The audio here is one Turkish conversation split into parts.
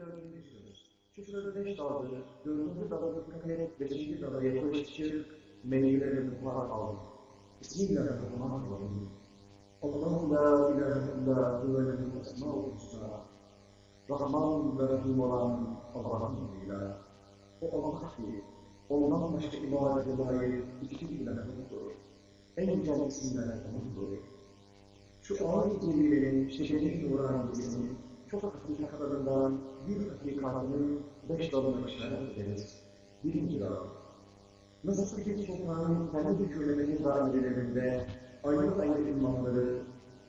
dördüncü sırada beş daldı, dördüncü dala dikkat et, beşinci dala yaklaşık meyvelere mutlaka aldım. Bismillahirrahmanirrahim. Allahu la ilahe illa huvel esmaul husna. Rahman ve Rahim olan Allah'ın adıyla. O Allah ki, ondan başka dair hiçbir ilah yoktur. En güzel isimler O'nundur. Şu ayet celilerin şekerin nuraniyesini çok hakikatlarından bir hakikatını beş dalına işaret ederiz. Birinci dal. Nasıl ki sultanın kendi hükümetinin dairelerinde ayrı ayrı imamları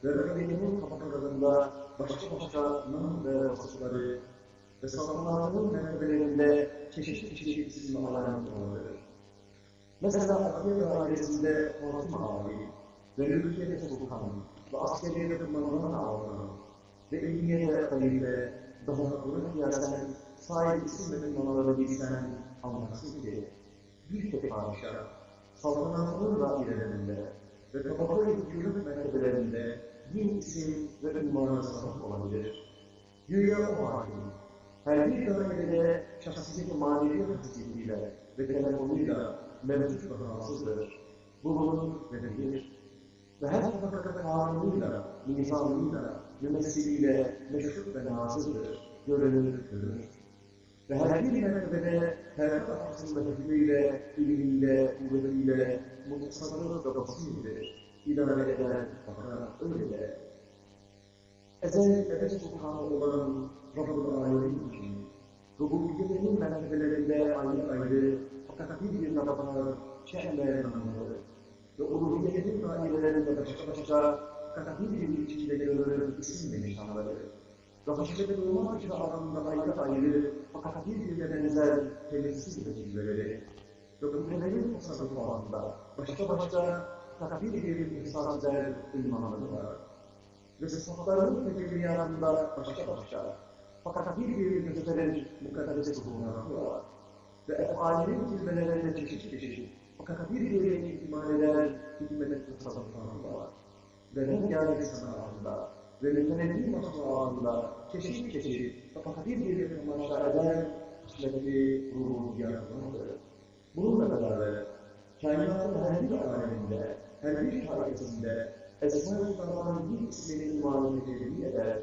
ve rakibinin kapaklarında başka başka nam ve vasıfları ve saltanatının mertebelerinde çeşit çeşit isimli alametleri. Mesela Akdeniz ailesinde Fatıma Ali ve Mülkiye'de Sultan ve askeriyede kumandan ağaları ve emniyete halife daha buna kıyasen sahip isim ve numaraları bilsen anlarsın ki bir tek padişah saltanatının dairelerinde ve kapakları hükümet mertebelerinde bin isim ve ünvana sahip olabilir. Güya o hakim, her bir dairede şahsiyet manevi hassiyetiyle ve telefonuyla mevcut ve rahatsızdır. Bu bulunur ve bilir. Ve her tabakada kanunuyla, nizamıyla, mümessiliyle meşhur ve nazırdır. Görünür, görünür. Ve her bir mertebede her arkasında hükmüyle, ilmiyle, kuvvetiyle, mutasarrıf ve basirdir. İdare eder, fakat öyle de. Ezel ebed sultanı olan Rabbul Alemin için, rububiyetinin mertebelerinde ayrı ayrı, fakat bir bir nakabalar, şehirler namları ve uluhiyetin dairelerinde başka başka, fakat bir içinde görülür isim ve nişanları. Rahşede bulunmak için aramında ayrı ayrı, fakat birbirine benzer temizsiz vecibeleri ve kudretlerin tasarruflarında başka başka, fakat bir bir ihsas eder ünvanları var. Ve sıfatların tecelliyatında başka başka, fakat bir bir gösteren mukaddes bulunanları var. Ve efalinin cilvelerinde çeşit çeşit, fakat bir bir ihtimal eder hikmet tasarruflarında var. Ve rengarenk sanatında, ve mütenebbi masnuağında çeşit çeşit fakat bir bir amaçlar eder hikmeti ruhiyatlardır. Bununla beraber kainatın her bir aleminde, her bir taifesinde Esma-i Zahran bir isminin tecelli eder.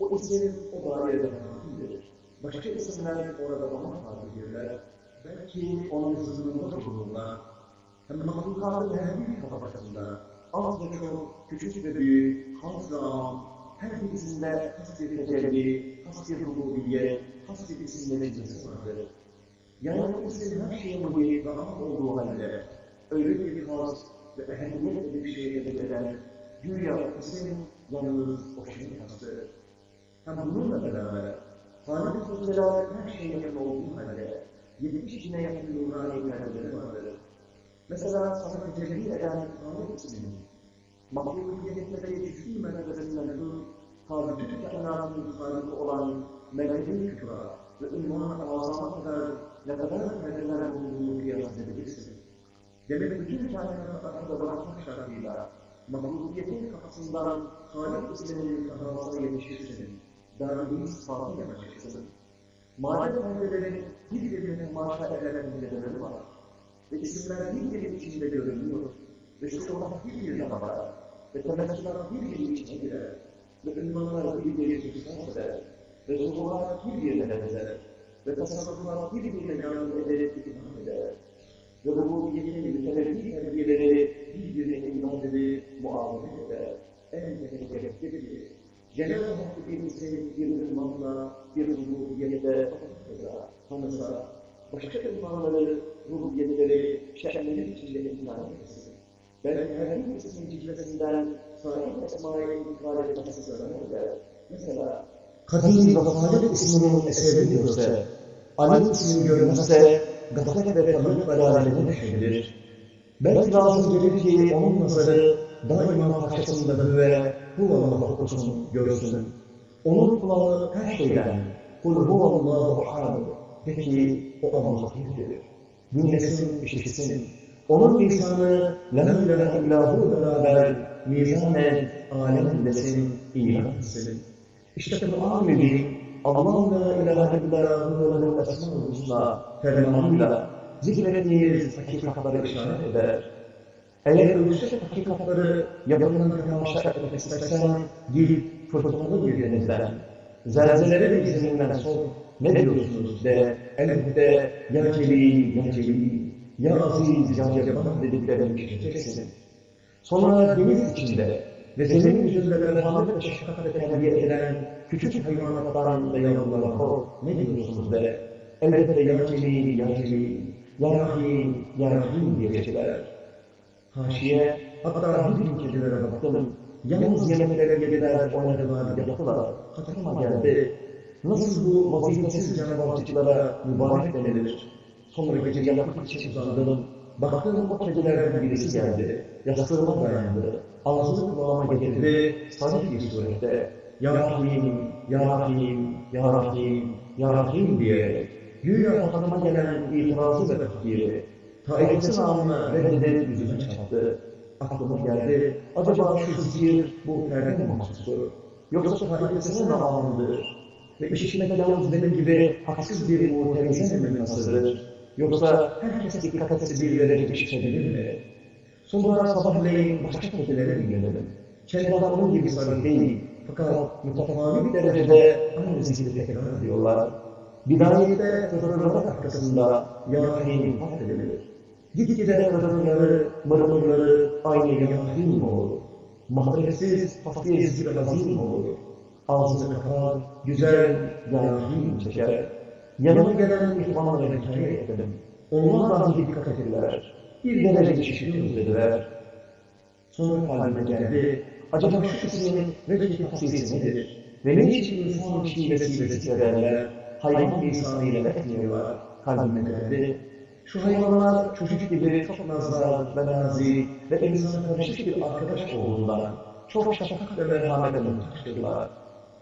O ismin o dairede hakimdir. Başka isimler orada ona tabirdirler. Belki onun hızında bulunurlar. Hem mahlukatın her bir tabakasında çok, küçük ve büyük, am, her birisinde has bir tecelli, has bir rububiyet, has bir isimlerin cinsi vardır. Yani o isim her şeyin muhit ve olduğu halde, öyle bir has ve ehemmiyetle bir şeye bedelen, güya isim yalnız o şeyin hası. Hem bununla beraber, Halik-i her yakın olduğu halde, yetmiş bine yakın nurani perdeleri vardır. Mesela sana tecelli eden Tanrı isminin, mahlukiyetleri cüz'i mertebesinden tut, Hazreti Kainat'ın sahibi olan Melek-i Kübra ve ünvan-ı azama kadar ne kadar perdeler bulunduğunu kıyas edebilirsin. Demek bütün kainatı akılda bırakmak şartıyla, mahlukiyetin kafasından Halik isminin kahramasına yetişirsin, daimi sıfatı yapacaksın. Madem perdelerin birbirine marşa eden müjdeleri var, ve isimler birbirinin içinde görünüyor, ve şuurlar birbirine bakar, ve temessüller birbirinin içine girer, ve ünvanlar birbirine tutmaz eder, ve zuhurlar birbirine benzer, ve tasarruflar birbirine yardım ederek ikram eder, ve rububiyetin mütelebbi terbiyeleri birbirine iman edip muamele eder. En tehlikeli gibi, Cenab-ı Hak bir isim bir ünvanla, bir rububiyette tanısa, başka ünvanları, rububiyetleri, şerleri içinde imtihan etsin. Belki her bir ismin cilvesinden sahip esmaya inkar etmesi sırrını Mesela, Kadim ve Halik isminin eserini görse, Ali ismini görmezse, gaflet ve tanık beraberinde düşebilir. Belki lazım gelir ki onun nazarı daima karşısında hüve, huvallahu okusun, görsün. Onun kulağı her şeyden, kul huvallahu ahad, de ki o Allah birdir. Dinlesin, işitsin. Onun lisanı, la ilahe illahu beraber, mizanen, alem desin, iman etsin. İşte Kur'an-ı Mübin, Allah la ilahe illa huve'l esma'ul husna fermanıyla zikrettiğiniz hakikatları işaret eder. Eğer yüksek hakikatları yakından temaşa etmek istersen gidip fırtınalı bir denizden, zelzelelerin izninden sor, ne diyorsunuz de, elbette ya Celil, ya Celil, ya Aziz, ya Cebban dediklerini işiteceksin. Sonra deniz içinde ve senin yüzünde merhamet ve şefkatle terbiye edilen küçük hayvanattan ve yavrulara kork, ne diyorsunuz de, elbette ya Celil, ya Celil, ya Rahim, ya Rahim diyecekler. Haşiye, hatta bir kedilere baktım. Yalnız yemekleri yediler, oynadılar, yaptılar. Hatırıma geldi. Nasıl bu vazifesiz canavarcıklara mübarek denilir? Sonra gece yapmak için uzandım. Baktım o kedilerden birisi geldi. Yastığıma dayandı. Ağzını kulağıma getirdi. Sarı bir surette. Ya Rahim, Ya Rahim, Ya Rahim, Ya Rahim diyerek. Güya hatırıma gelen itirazı ve takdiri. Taifesi namına reddedip yüzüme çarptı. Aklıma geldi, acaba şu zikir bu perde mi mahsustur? Yoksa taifesinin namındır? Ve işitmek yalnız benim gibi haksız bir muhtemize mi münhasırdır? Yoksa herkes dikkat etse birileri işitebilir mi? Sonra sabahleyin başka kedilere dinledim. Kendi adamın gibi sarı değil, fakat mütefavit derecede aynı zikri tekrar ediyorlar. Bidayette fıtırlar arkasında Yahim hak edilir. Gitgide fıtırları, mırmırları aynı Yahim olur. Mahretsiz, hafiyetsiz bir hazin olur. Ağzını kapar, güzel Yahim çeker. Yanıma gelen ihvanlara hikaye ettim. Onlar da dikkat ettiler. Bir derece işitiyoruz dediler. Sonra kalbime geldi. Acaba şu ismin vecih taksisi nedir? Ve ne için insan şivesiyle zikrederler? Hayvan lisanıyla etmiyorlar. Kalbime geldi. Şu hayvanlar çocuk gibi çok nazar ve nazik ve insana karışık bir arkadaş olduğundan çok şefkat ve merhamete muhtaçtırlar.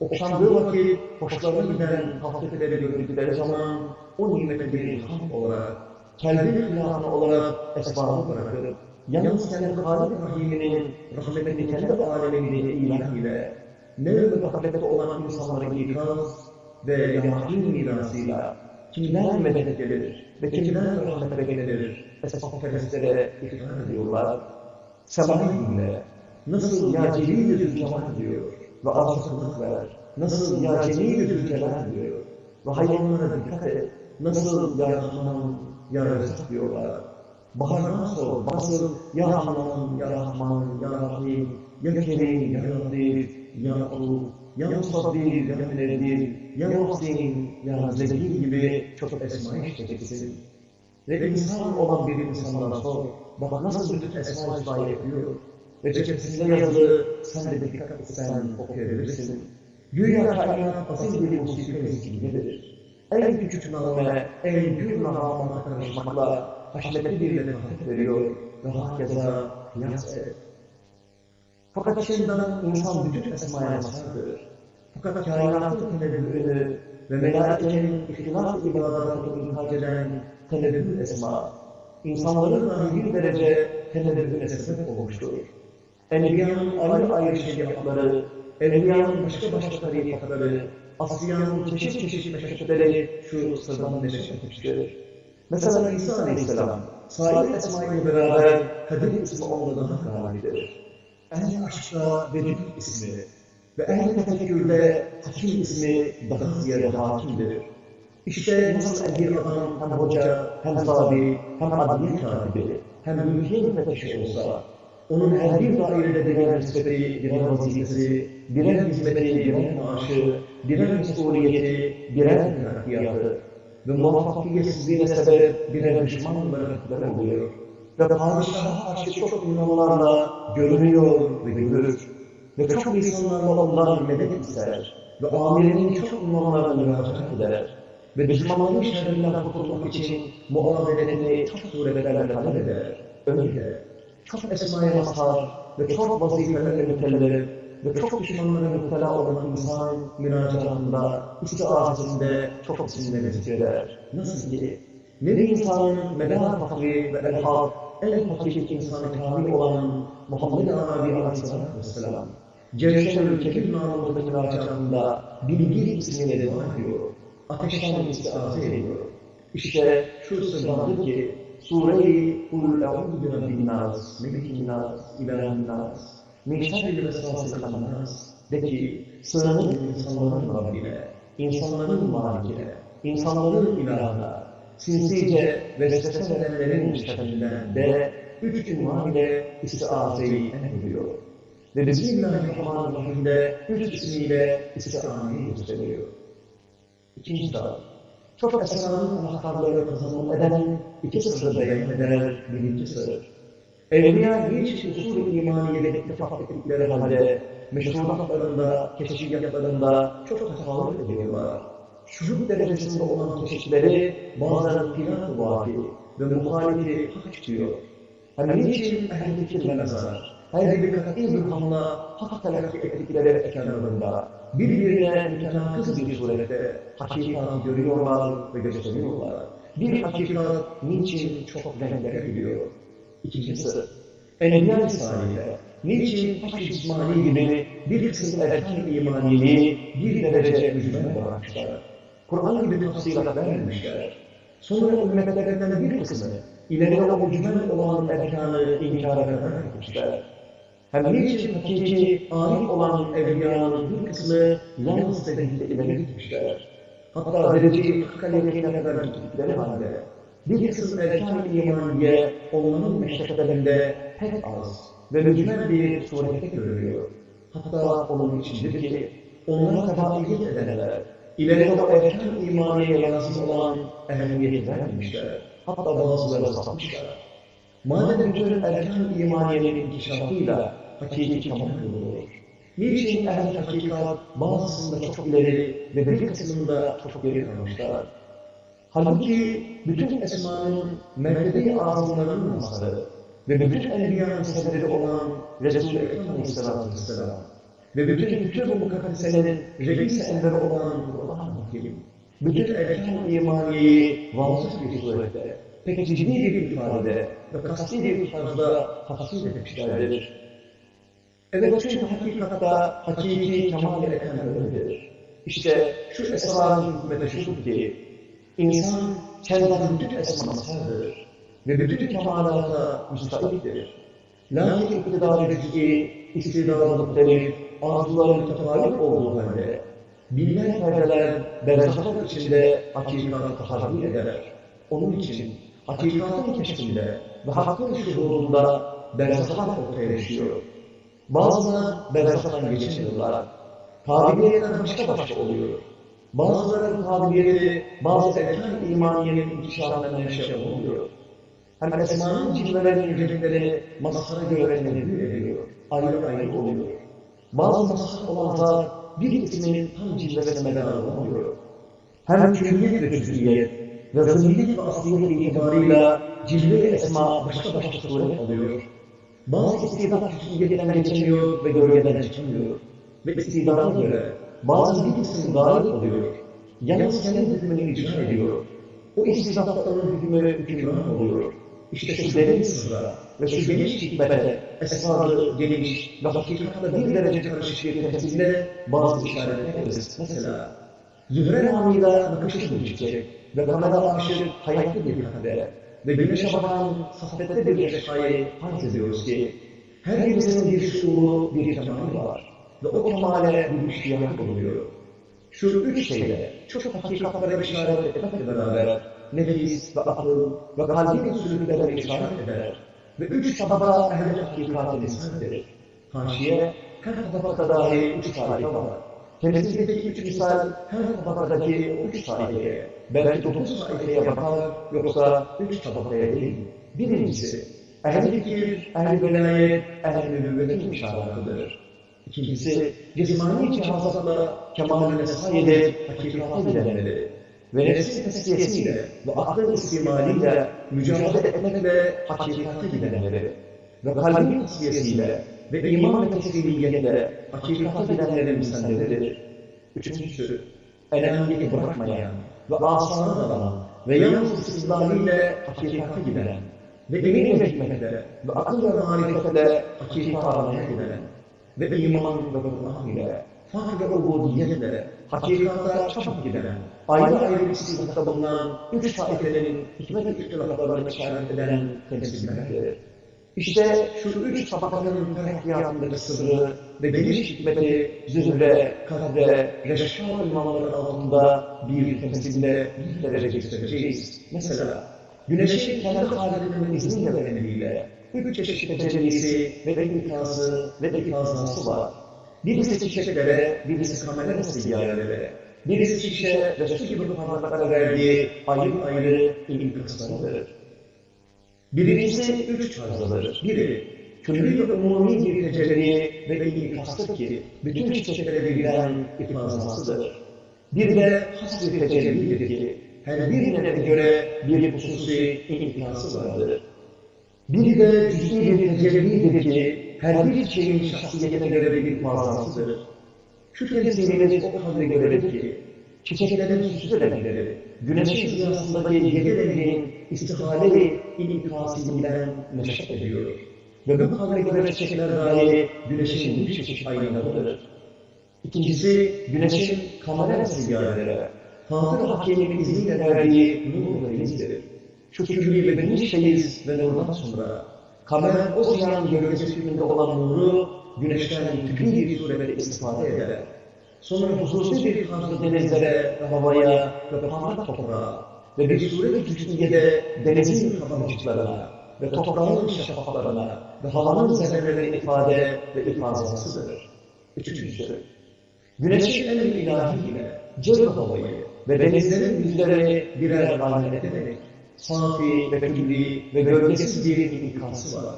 Okşandığı vakit hoşlarına giden hafifleri gördükleri zaman o nimeti bir ilham olarak, kendi hilafını olarak esbabı bırakıp, yalnız kendi Halik Rahim'inin rahmetini kendi aleminde ilah ile, ne mükafalete olan insanlara ikaz ve yahim mirasıyla kimler medet gelir ve kimler rahmete beklenir, esbab-perestlere iftar ediyorlar. Semahinle, nasıl ya celil cemal diyor ve arzuluk ver, nasıl ya celil celal diyor ve hayvanlara dikkat et, nasıl ya Rahman, ya Rezak diyorlar. Bahardan sor, nasıl ya Rahman, ya Rahman, ya Rahim, ya Kerim, ya Latif, ya Alu, ya Musabir, ya Münebbir, ya Muhsin, ya Zeki gibi çok esma işleyeceksin. Ve insan olan bir insanlara sor, bak nasıl bütün esma ifade yapıyor. Ve cephesinde yazılı, sen de dikkat etsen okuyabilirsin. Güya kainat asil bir musibet zikridir. En küçük name, en gür namına karışmakla haşmetli bir letafet veriyor ve hakeza kıyas et. Fakat şimdiden insan bütün esmaya mazhardır. Fakat kainatın tenebbüğünü ve melaikenin ihtilaf ibadatını imhak eden tenebbül esma, insanların bir derece tenebbüğüne sebep olmuştur. Enbiyanın ayrı ayrı şeriatları, Evliyanın başka başka tarikatları, Asliyanın çeşit çeşit meşakkatleri şu sırdan neşet etmiştir. Mesela İsa Aleyhisselam, sahip esmayla beraber Kadir ismi onda daha galibidir. Ehli aşkta Vedud ismi ve ehli tefekkürde Hakim ismi daha ziyade hakimdir. İşte nasıl bir adam hem hoca, hem sabi, hem adliye katibi, hem mümkün müfettiş olsa, onun her bir dairede birer nispeti, birer vazifesi, birer hizmeti, birer maaşı, birer mesuliyeti, birer terakkiyatı ve muvaffakiyetsizliğine sebep birer düşman rakipler oluyor. Ve padişaha karşı çok ünvanlarla görünüyor ve görür. Ve çok insanlarla ondan medet ister. Ve amirinin çok ünvanlarla müracaat eder. Ve düşmanların şerrinden kurtulmak için muamelelerini çok suretlerle talep eder. Öyle çok esmaya mazhar ve çok vazifelerle mükellef ve çok düşmanlara müptela olan insan müracaatında, istiazesinde çok isimleri zikreder. Nasıl ki, nevi insanın medar fakri ve elhad en hakiki insanı kamil olan Muhammed Arabi Aleyhisselatü Vesselam Cevşen Kebir namındaki münacatında bilgi ismiyle dua ediyor. Ateşten istiaze ediyor. İşte şu sırlardır ki Sure-i Kul eûzü bi rabbin nas, melikin nas, ilahin nas, min şerril. De ki sığınır insanların Rabbine, insanların malikine, insanların ilahına, sinsice vesvese verenlerin şerrinden de üç ünvan ile istiazeyi emrediyor. Ve Bismillahirrahmanirrahim'de üç ismiyle istiazeyi gösteriyor. İkinci dağ. Esrarın anahtarları kazanım eden iki beyan eder birinci sır. Evliya hiç usul-i imaniye ittifak ettikleri halde meşrulatlarında, keşfiyatlarında çok hatalı ediyorlar. Şuhud derecesinde olan keşifleri bazen filan vaki ve muhalifi hak çıkıyor. Hem niçin ehl-i fikir ve nazar, her bir kat'i ilhamla hak telakki ettikleri kenarında birbirine mütenakız bir surette hakikatı görüyorlar ve gösteriyorlar. Bir hakikat niçin çok renklere gidiyor? İkincisi, Enbiya Risale'de niçin Haş İsmail gibi bir kısım erken imaniyeliği bir derece mücmen bırakmışlar? Kur'an gibi tafsilat vermemişler. Sonra ümmetlerinden bir kısmı ileride o mücmen olan erkanı inkara kadar etmişler. Hem niçin hakiki arif olan evliyanın bir kısmı yalnız tevhidde ileri gitmişler. Hatta derece-i hakkaliyetine kadar gittikleri halde bir kısım erkan-ı imaniye onların meşakkatlerinde pek az ve mücmel bir surette görülüyor. Hatta onun içindir ki onlara tebaiyet edenler ileride o erkan imaniye lazım olan ehemmiyeti vermemişler. Hatta bazıları satmışlar. Madem bütün erkan imaniyenin inkişafıyla hakiki kemal olur. Niçin ehl hakikat bazısında çok ileri ve bir kısmında çok geri kalmışlar? Halbuki bütün esmanın mertebe-i azamlarının mazharı ve bütün enbiyanın sebebi olan Resul-i Ekrem Aleyhisselatü Vesselam ve bütün bütün bu mukaddeselerin reis enveri olan Kur'an-ı Hakim, bütün erkan imaniyeyi vazif bir surette, pek ciddi bir ifade ve kasti bir tarzda tahsil etmişlerdir. Evet çünkü hakikatta hakiki kemal eden öyledir. İşte şu esrarın hükmeti şudur ki, insan kendinden bütün esmasıdır ve bütün kemalata müstahittir. Lakin iktidarı rızki, istidadı muhtelif, arzuların mütefarık olduğu halde, bilinen perdeler berzahlar içinde hakikatı taharri eder. Onun için hakikatın keşfinde ve hakkın şuurunda berzahlar ortaya çıkıyor. Bazıları berzahtan geçemiyorlar. Kabiliyetten başka başka oluyor. Bazılarının kabiliyeti bazı erken imaniyenin inkişafına neşe oluyor. Hem esmanın cilvelerin yücelikleri mazhara göre tenevvül ediyor. Ayrı ayrı oluyor. Bazı mazhar olanlar bir ismin tam cilvesine medar olamıyor. Hem külliyet ve cüz'iyet ve zımmiyet ve asliyet itibarıyla cilve-i esma başka başka suret alıyor. Bazı istidat cüz'iyetten geçemiyor ve gölgeden çıkamıyor. Ve istidana göre bazı bir kısım galip oluyor. Yalnız kendi hükmünü icra ediyor. O istidatların hükmü hükümran oluyor. İşte şu derin sırra ve şu geniş hikmete, esrarı geniş ve hakikatle bir derece karışık bir temsille bazı işaretler ederiz. Mesela, zühre namıyla nakışlı bir çiçek ve kamera aşık hayatlı bir kadere ve güneşe bakan safette bir eşyayı farz ediyoruz ki, her birisinin bir şuuru, bir kemali var ve o kemale bir müştiyat oluyor. Şu üç şeyde çok hakikatlere işaret etmekle beraber nefis ve akıl ve kalbin sürüklere işaret eder ve üç tabaka ehl-i hakikatı lisan eder. Haşiye her tabakada dahi üç sayfa var. Temsildeki üç misal her tabakadaki o üç sayfaya, belki dokuz sayfaya bakar yoksa üç tabakaya değil. Birincisi, ehl-i fikir, ehl-i velayet, ehl-i nübüvvetin işaretidir. İkincisi, cismani cihazatla kemaline sayede hakikata gidenleri ve nefsin tezkiyesiyle ve aklın istimaliyle mücadele etmekle hakikate gidenleri ve kalbin tasfiyesiyle ve iman ve teslimiyetle hakikate gidenlerin misalleri. Üçüncüsü, enaniyeti bırakmayan ve asana dalan ve yalnız istidlaliyle hakikate giden ve emin ve hikmetle ve akıl ve marifetle hakikate aramaya giden ve iman ve Kur'an ile, far ve ubudiyetle, hakikata çabuk giden, ayrı ayrı istihdata bulunan üç taifelerin hikmet ihtilaflarını işaret eden temsillerdir. İşte şu üç tabakanın terekkiyatındaki sırrı ve geniş hikmeti zühre, kadre, reşka imamları altında bir temsille bir göstereceğiz. Mesela, güneşin kendi halinin izniyle ve emriyle üç çeşit tecellisi ve ikazı ve ikazası var. Birisi çiçeklere, birisi kamelere seyyarelere, birisi şişe ve su gibi parmaklara verdiği ayrı ayrı inkıslarıdır. Birincisi üç tarzdadır. Biri, külli ve umumi bir tecelli ve ikastır ki, bütün çiçeklere verilen ifazasıdır. Bir de has bir tecellidir ki, her birine göre bir hususi imkası vardır. Bir de cüz'i bir tecellidir ki, her bir şeyin şahsiyetine göre bir fazlasıdır. Şu temsilimiz o kadar göredir ki, çiçeklerin süslü renkleri, güneşin ziyasındaki yedi rengin istihale ve inikasinden neşet ediyor. Ve bu kadar göre çiçekler dahi güneşin bir çeşit aynalarıdır. İkincisi, güneşin kamera seyyarelere, Fatır Hakim'in izniyle verdiği nur ve denizdir. Külli ve geniş feyiz ve nurdan sonra, kamer o ziyan gölgesi hükmünde olan nuru, güneşten külli bir surette istifade eder. Sonra hususi bir tarzda denizlere ve havaya ve parlak toprağa ve suret cüz'iyede denizin kabarcıklarına ve toprağın şeffaflarına ve havanın zerrelerine ifade ve ifazasıdır. Üçüncüsü, güneşin emri ilahiyle cevher havayı ve denizlerin yüzlerini birer ayna ederek safi ve külli ve gölgesiz bir imkası var.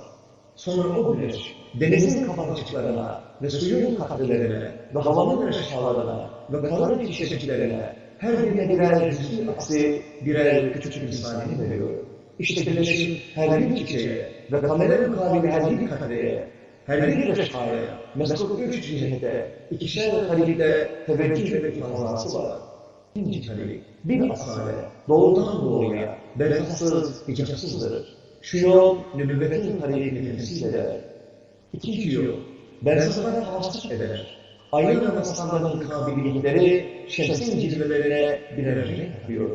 Sonra o güneş, denizin kabarcıklarına ve suyun katrelerine ve havanın reşalarına ve karın çeşitlerine her birine birer aksi birer küçük misalini veriyor. İşte güneşin her bir çiçeğe ve kameranın kalbi her bir katreye, her bir reşaya, mesut üç cihete, ikişer kalite teveccüh ve ifazası var. İkinci kalik, bir asale, doğrudan doğruya, berakatsız, icapsızdır. Şu yol, nübüvvetin tarihini temsil eder. İkinci yol, berzaklara havasız eder. Ayna namastanların kabiliyetleri, şemsin cilvelerine birer renk katıyor.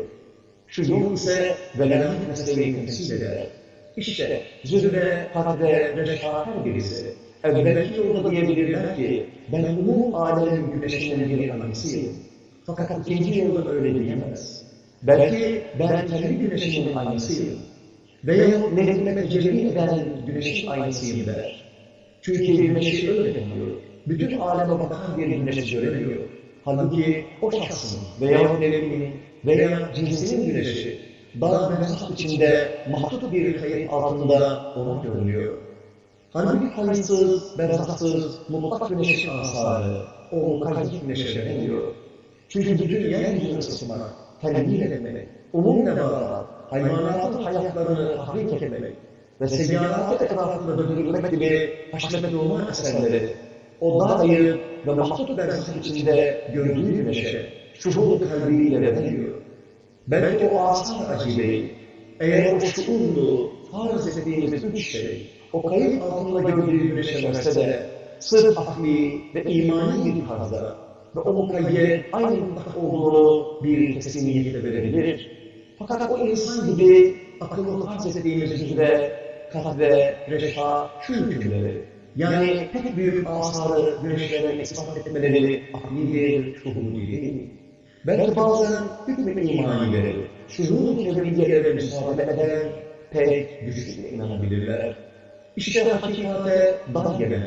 Şu yol ise veladet mesleği temsil eder. İşte zühre, kadre ve reşa her birisi. Evvelki yolda diyebilirler ki, ben umum alemin güneşinin bir anısıyım. Fakat ikinci yolda öyle diyemez. Belki ben kendi güneşimin aynısıyım. Veya nefime tecelli eden güneşin aynısıyım der. Çünkü güneşi öyle demiyor. Bütün aleme bakan bir güneşi göremiyor. Halbuki o şahsın veya nevimin veya cinsinin güneşi dağ ve mesaf içinde mahdut bir kayıt altında ona görünüyor. Halbuki kayıtsız, berzaksız, mutlak güneşin asarı o mukayyet güneşe deniyor. Çünkü bütün yeryüzünü ısıtmak, telmin etmek, umum nebatat, hayvanatın hayatlarını tahrik etmek ve seyyaratı etrafında döndürmek gibi haşmet olma eserleri, o dair ve mahdut berzak içinde gördüğü güneşe, şuhud kalbiyle veriyor. Belki o asar acibeyi, eğer o şuurlu, farz ettiğimiz üç şey, o kayıt altında gördüğü güneşe verse de, sırf akli ve imani bir tarzda ve o mukayyet aynı mutlak olduğunu bir teslimiyetle verebilir. Fakat o insan gibi akıllı farz ettiğimiz üzere kahve, reşa, şu hükümleri, yani pek büyük asarı güneşlerine ispat etmeleri aklidir, şuhudi değil. Belki bazen hükmü imanileri, şuhud kevriyeleri müsaade eden pek güçlü inanabilirler. İşte hakikate dar gelen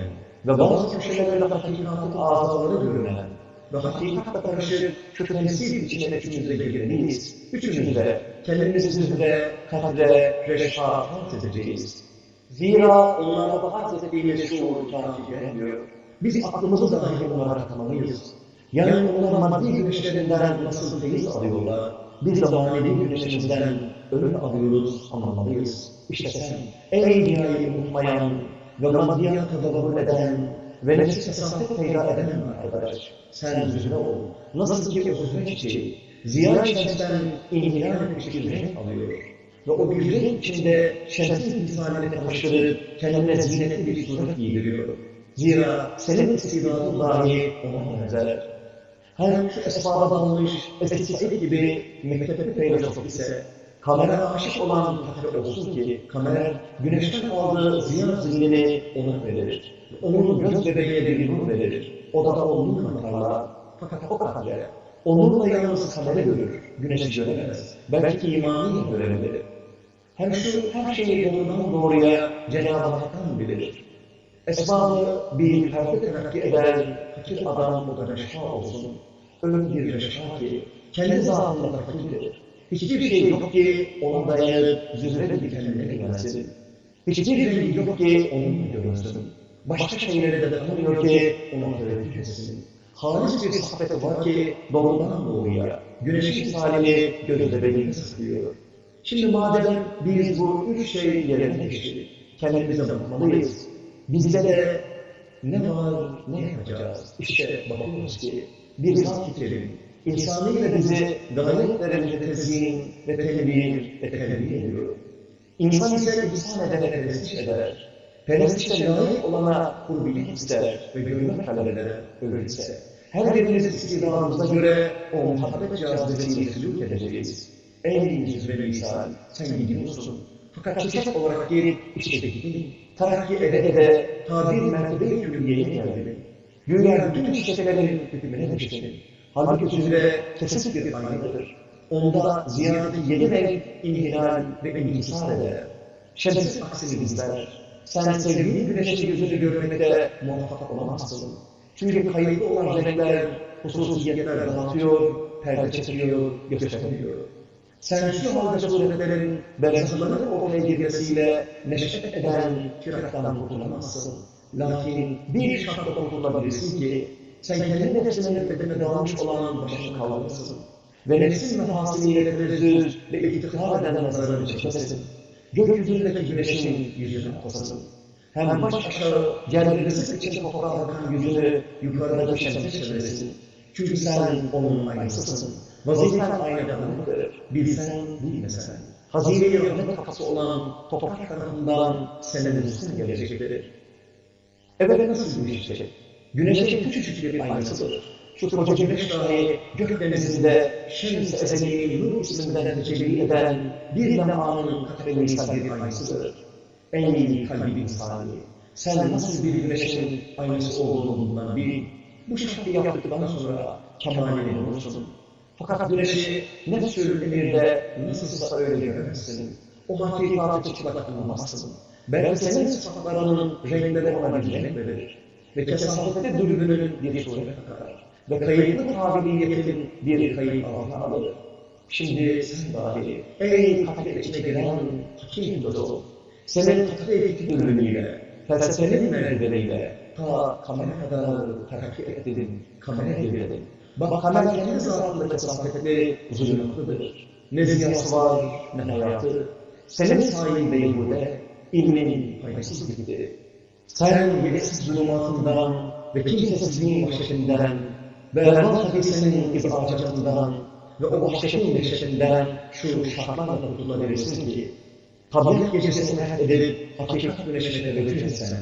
ve bazı köşelerinde hakikatın azaları görünen ve hakikatle karışık şu temsil içine üçümüzde girmeliyiz. Üçümüz de kendimizi zühre, kadre, reşa farz edeceğiz. Zira onlara farz ettiğimiz şuur takip edemiyor. Biz aklımızı dahi onlara katamayız. Yani onlar maddi güneşlerinden nasıl feyiz alıyorlar, biz de manevi güneşimizden ömür alıyoruz, anlamalıyız. İşte sen, ey dünyayı unutmayan ve maddiyata tadavvur eden ve nefis esafet peyda eden arkadaş, sen zühre ol. Nasıl ki o zühre çiçeği, ziya şemsten inhilan etmiş bir renk alıyor. Ve o bir renk içinde şemsin imtihanını karıştırıp kendine zinetli bir suret giydiriyor. Zira senin istidadın dahi ona benzer. Hem şu esbaba dalmış Said gibi mektepte filozof ise kamera aşık olan takdir olsun ki kamer güneşten aldığı ziya zillini ona verir. Onun göz bebeğine bir nur verir. O da onunla parlar. Fakat o kamera onunla yalnız kamera görür. Güneşi göremez. Belki imanı görebilir. Hem şu her şeyi doğrudan doğruya Cenab-ı Hak'tan bilir. Esbabı bir perde terakki eden fakir adam o da reşa olsun. Öyle bir reşa ki kendi zatında fakirdir. Hiçbir şey yok ki ona dayanıp zühre bir kendine gelsin. Hiçbir şey yok ki onun görünsün. Başka şeylere de tanımıyor ki ona teveccüh etsin. Halis bir sohbeti var ki doğrudan doğruya güneşin misalini göz bebeğini sıkıyor. Şimdi madem biz bu üç şey yerine geçtik, kendimize bakmalıyız. Bizde de ne var, ne yapacağız? İşte bakıyoruz ki bir zat kerim, insaniyle bizi gayet derecede tezyin ve telbir ve telbir ediyor. İnsan ise ihsan edene perestiş eder. Perestişe layık olana kurbiyet ister ve gönlü talep eder öyleyse. Her birimiz istidamımıza göre o muhabbet cazibesiyle sülük edeceğiz. Ey cüzbeli insan, sen gidiyorsun. Fakat çiçek olarak gelip işte gittin. Terakki ede ede ta bir mertebe-i külliyeye geldin. Güya bütün çiçeklerin hükmüne düştün. Halbuki zühre kesik bir aynadır. Onda ziyadeti yeni renk, inhilal ve inhisar eder. Şemsin aksini izler. Sen sevdiğin güneşin yüzünü görmekte muvaffak olamazsın. Çünkü kayıtlı olan renkler, hususiyetler dağıtıyor, perde çekiyor, göstermiyor. Sen şu halde suretlerin berzahların ortaya girmesiyle neşet eden firaktan kurtulamazsın. Lakin bir şartla kurtulabilirsin ki sen kendi nefsinin fethine dağılmış olan başını kaldırırsın. Ve nefsin mefasiliyle terezzüz ve itikrar eden nazarını çekmesin. Gökyüzündeki güneşin yüzüne atasın. Hem baş aşağı yerleri rızık için toprağa bakan yüzünü yukarıda şemse çeviresin. Çünkü sen onun aynısısın. Vazifen aynı adamıdır. Bilsen, bilmesen. Hazine-i rahmet kapısı olan toprak tarafından senin üstüne gelecektir. Evet nasıl şey? Güneşin küçücük bir aynasıdır. Şu koca güneş dahi gökdenizinde Şems-i Ezeli'nin nur isminden tecelli eden bir zamanın katreliysen bir aynasıdır. Ey kalbi insani! Sen nasıl bir güneşin aynası olduğunu bundan bil. Bu şartı yaptıktan sonra kemalini bulursun. Fakat güneşi nefsül emirde nasılsa öyle göremezsin. O hakikatı çıplak bulmazsın. Belki senin sıfatlarının renkleri ona renk verir. Ve kesafette dürbünün bir suret takar. Ve kayıtlı kabiliyetin bir kayıt altına alır. Şimdi sen dahi, ey kafe içine giren hakim dostu, senin kafe dürbünüyle, felsefenin merdiveniyle, ta kamera kadar terakki ettin, kamera girdin. Bak kamera kendi zatında kesafetli, zulümlüdür. Ne ziyası var, ne hayatı. Senin sahibi beyhude, ilmin faydasız gitti. Sen yetsiz zulümatından ve kimsesizliğin vahşetinden ve Erman hadisinin izacatından ve o vahşetin neşetinden şu şartlarla kurtulabilirsin ki tabiat gecesini merak edip hakikat güneşine teveccüh etsen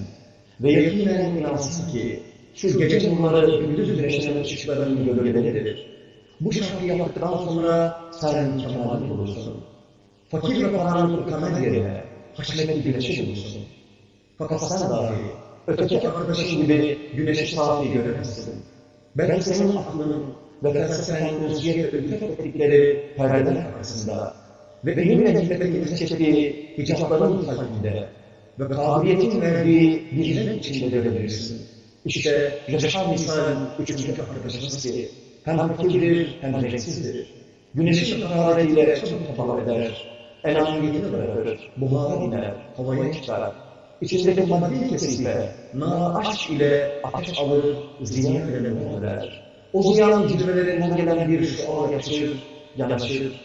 ve yakinen inansın ki şu gece nurları gündüz güneşinin ışıklarının gölgeleridir. Bu şartı yaptıktan sonra sen kemalini bulursun. Fakir ve karanlık kamer yerine haşmetli güneşi bulursun. Fakat sen dahi öteki arkadaşın gibi güneşi safi göremezsin. Belki senin aklının ve felsefenin özgürlük ülket ettikleri perdeler arasında ve benimle nimetteki çektiği hicapların kalbinde ve kabiliyetin verdiği renk içinde görebilirsin. İşte Reşan Nisa'nın üçüncü arkadaşımız ki hem fakirdir hem renksizdir. Güneşin hararetiyle çabuk kapalı eder. Enaniyetini bırakır, buhara iner, havaya çıkar. İçindeki maddi kesife, na aşk ile ateş alır, ziyan ile eder. O ziyan cilvelerinden gelen bir şuara yapışır, yanaşır.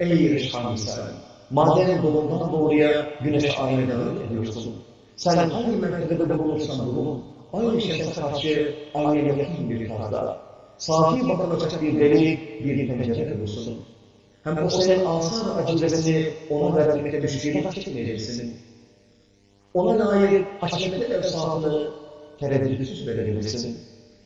Ey Reşan Nisa! Madem doğumdan doğruya güneş aynadarlık ediyorsun, sen hangi mertebede bulunursan bulun, aynı şemse karşı aynaya yakın bir tarzda, safi bakılacak bir delik, bir pencere bulursun. Hem o senin asar acilesini ona vermekte müşkili çekmeyeceksin. Ona layık haşmetli evsafını tereddütsüz verebilirsin.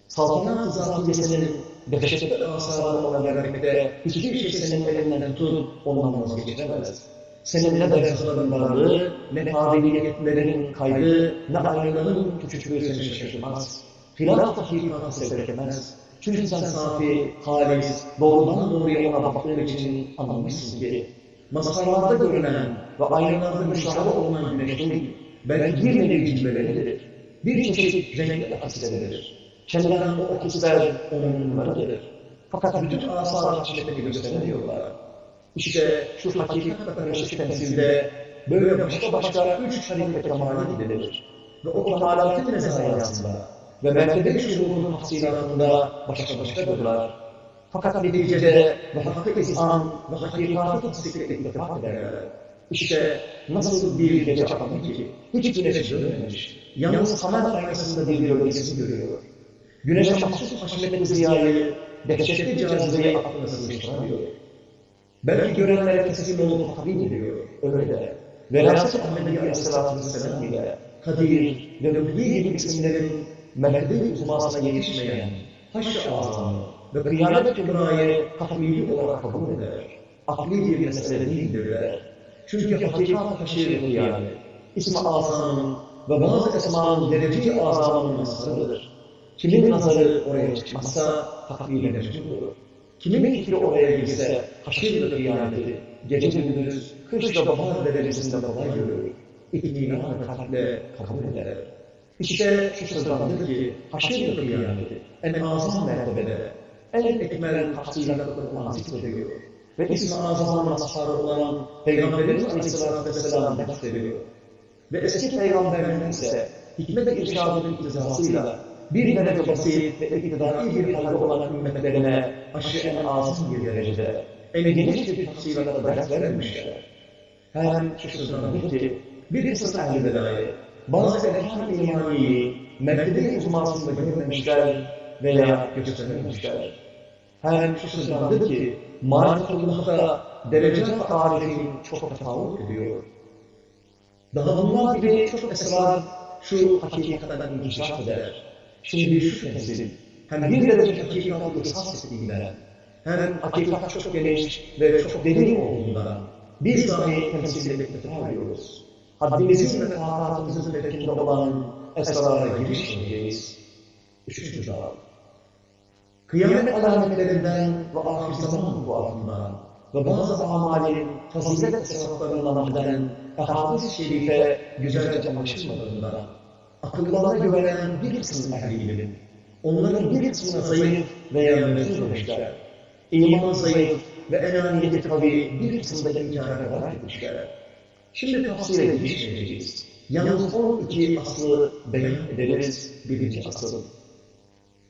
Saltanat zatiyesinin dehşetli asarını ona vermekte hiçbir şey senin elinden tutup ondan vazgeçiremez. Senin ne dersaların varlığı, ne kabiliyetlerin kaydı, ne aynaların küçüklüğü seni şaşırtmaz. Hilaf hakikatı sevrekemez. Çünkü sen safi, halis, doğrudan doğruya ona baktığın için anlamışsın ki, masalarda görünen ve aynalarda müşahede olunan güneşin belki bir nevi cilveleridir. Bir çeşit renkli akisleridir. Kendinden o akisler onun numaradır. Fakat bütün asar hakikatini gösteremiyorlar. İşte şu hakikat temsilde böyle başka başka üç harika kemale gidilir. Ve o kemalatın mezayasında ve mertebe şuurunun tahsilatında başka başkadırlar. Fakat neticede ve hakkı izan ve hakikatı tasdikle ittifak ederler. İşte nasıl bir gece akımı ki hiç güneş görmemiş. Yalnız kamer aynasında bir gölgesi görüyor. Güneşe mahsus haşmetli ziyayı, dehşetli cazibeyi aklına sığıştıramıyor. Belki görenlere teslim olup tabi ediyor. Öyle de. Veraset Ahmedi Aleyhisselatü Vesselam ile Kadir ve Nubbi gibi isimlerin mertebe uzmasına yetişmeyen haşr-ı azamı ve kıyamet kübrayı takvili olarak kabul eder. Akli bir mesele değildir der. Çünkü hakikat haşir kıyamet, ismi azamın ve bazı esmanın derece azamının nazarıdır. Kimin nazarı oraya çıkmazsa takvile mecburdur. Kimin fikri oraya girse haşir ve kıyameti, gece gündüz, kış ve bahar derecesinde kolay görür. Ve kalple kabul eder. İşte şu sırdandır ki haşir ve kıyameti en azam mertebede, en ekmel tahsilatı olan zikrediyor. Ve ismi azamın mazharı olan Peygamberimiz Aleyhisselatü Vesselam ders veriyor. Ve eski peygamberlerin ise hikmet-i irşadının iktizasıyla bir derece basit ve iktidai bir halde olan ümmetlerine aşırı en azam bir derecede en geniş bir tafsilatla ders vermişler. Hem şu sırdandır ki bir kısım ehl-i belayı bazı erkan imaniyi mertebe uzmasında görmemişler veya göstermemişler. Hem şu sırdandır ki marifullah'ta derece ve tarifin çok tefavut ediyor. Daha bunlar gibi çok esrar şu hakikatten inkişaf eder. Şimdi şu temsil, hem bir derece hakikatı esas ettiğinden, hem hakikat çok geniş ve çok derin olduğundan, biz dahi temsil etmek ediyoruz. Haddimizin ve taharatımızın tepkinde olan esrara girişmeyeceğiz. Üçüncü cevap. Kıyamet alametlerinden ve ahir zaman vukuatından ve bazı amalin fazilet esrarlarından giden ehadis-i şerife güzelce anlaşılmadığından, akıllarına güvenen bir kısım ehlimin, onların bir kısmına zayıf veya demişler. İman zayıf ve enaniyeti bir kısımda inkara kadar etmişler. Şimdi tafsire girişmeyeceğiz. Yalnız 12 aslı beyan ederiz birinci asıl.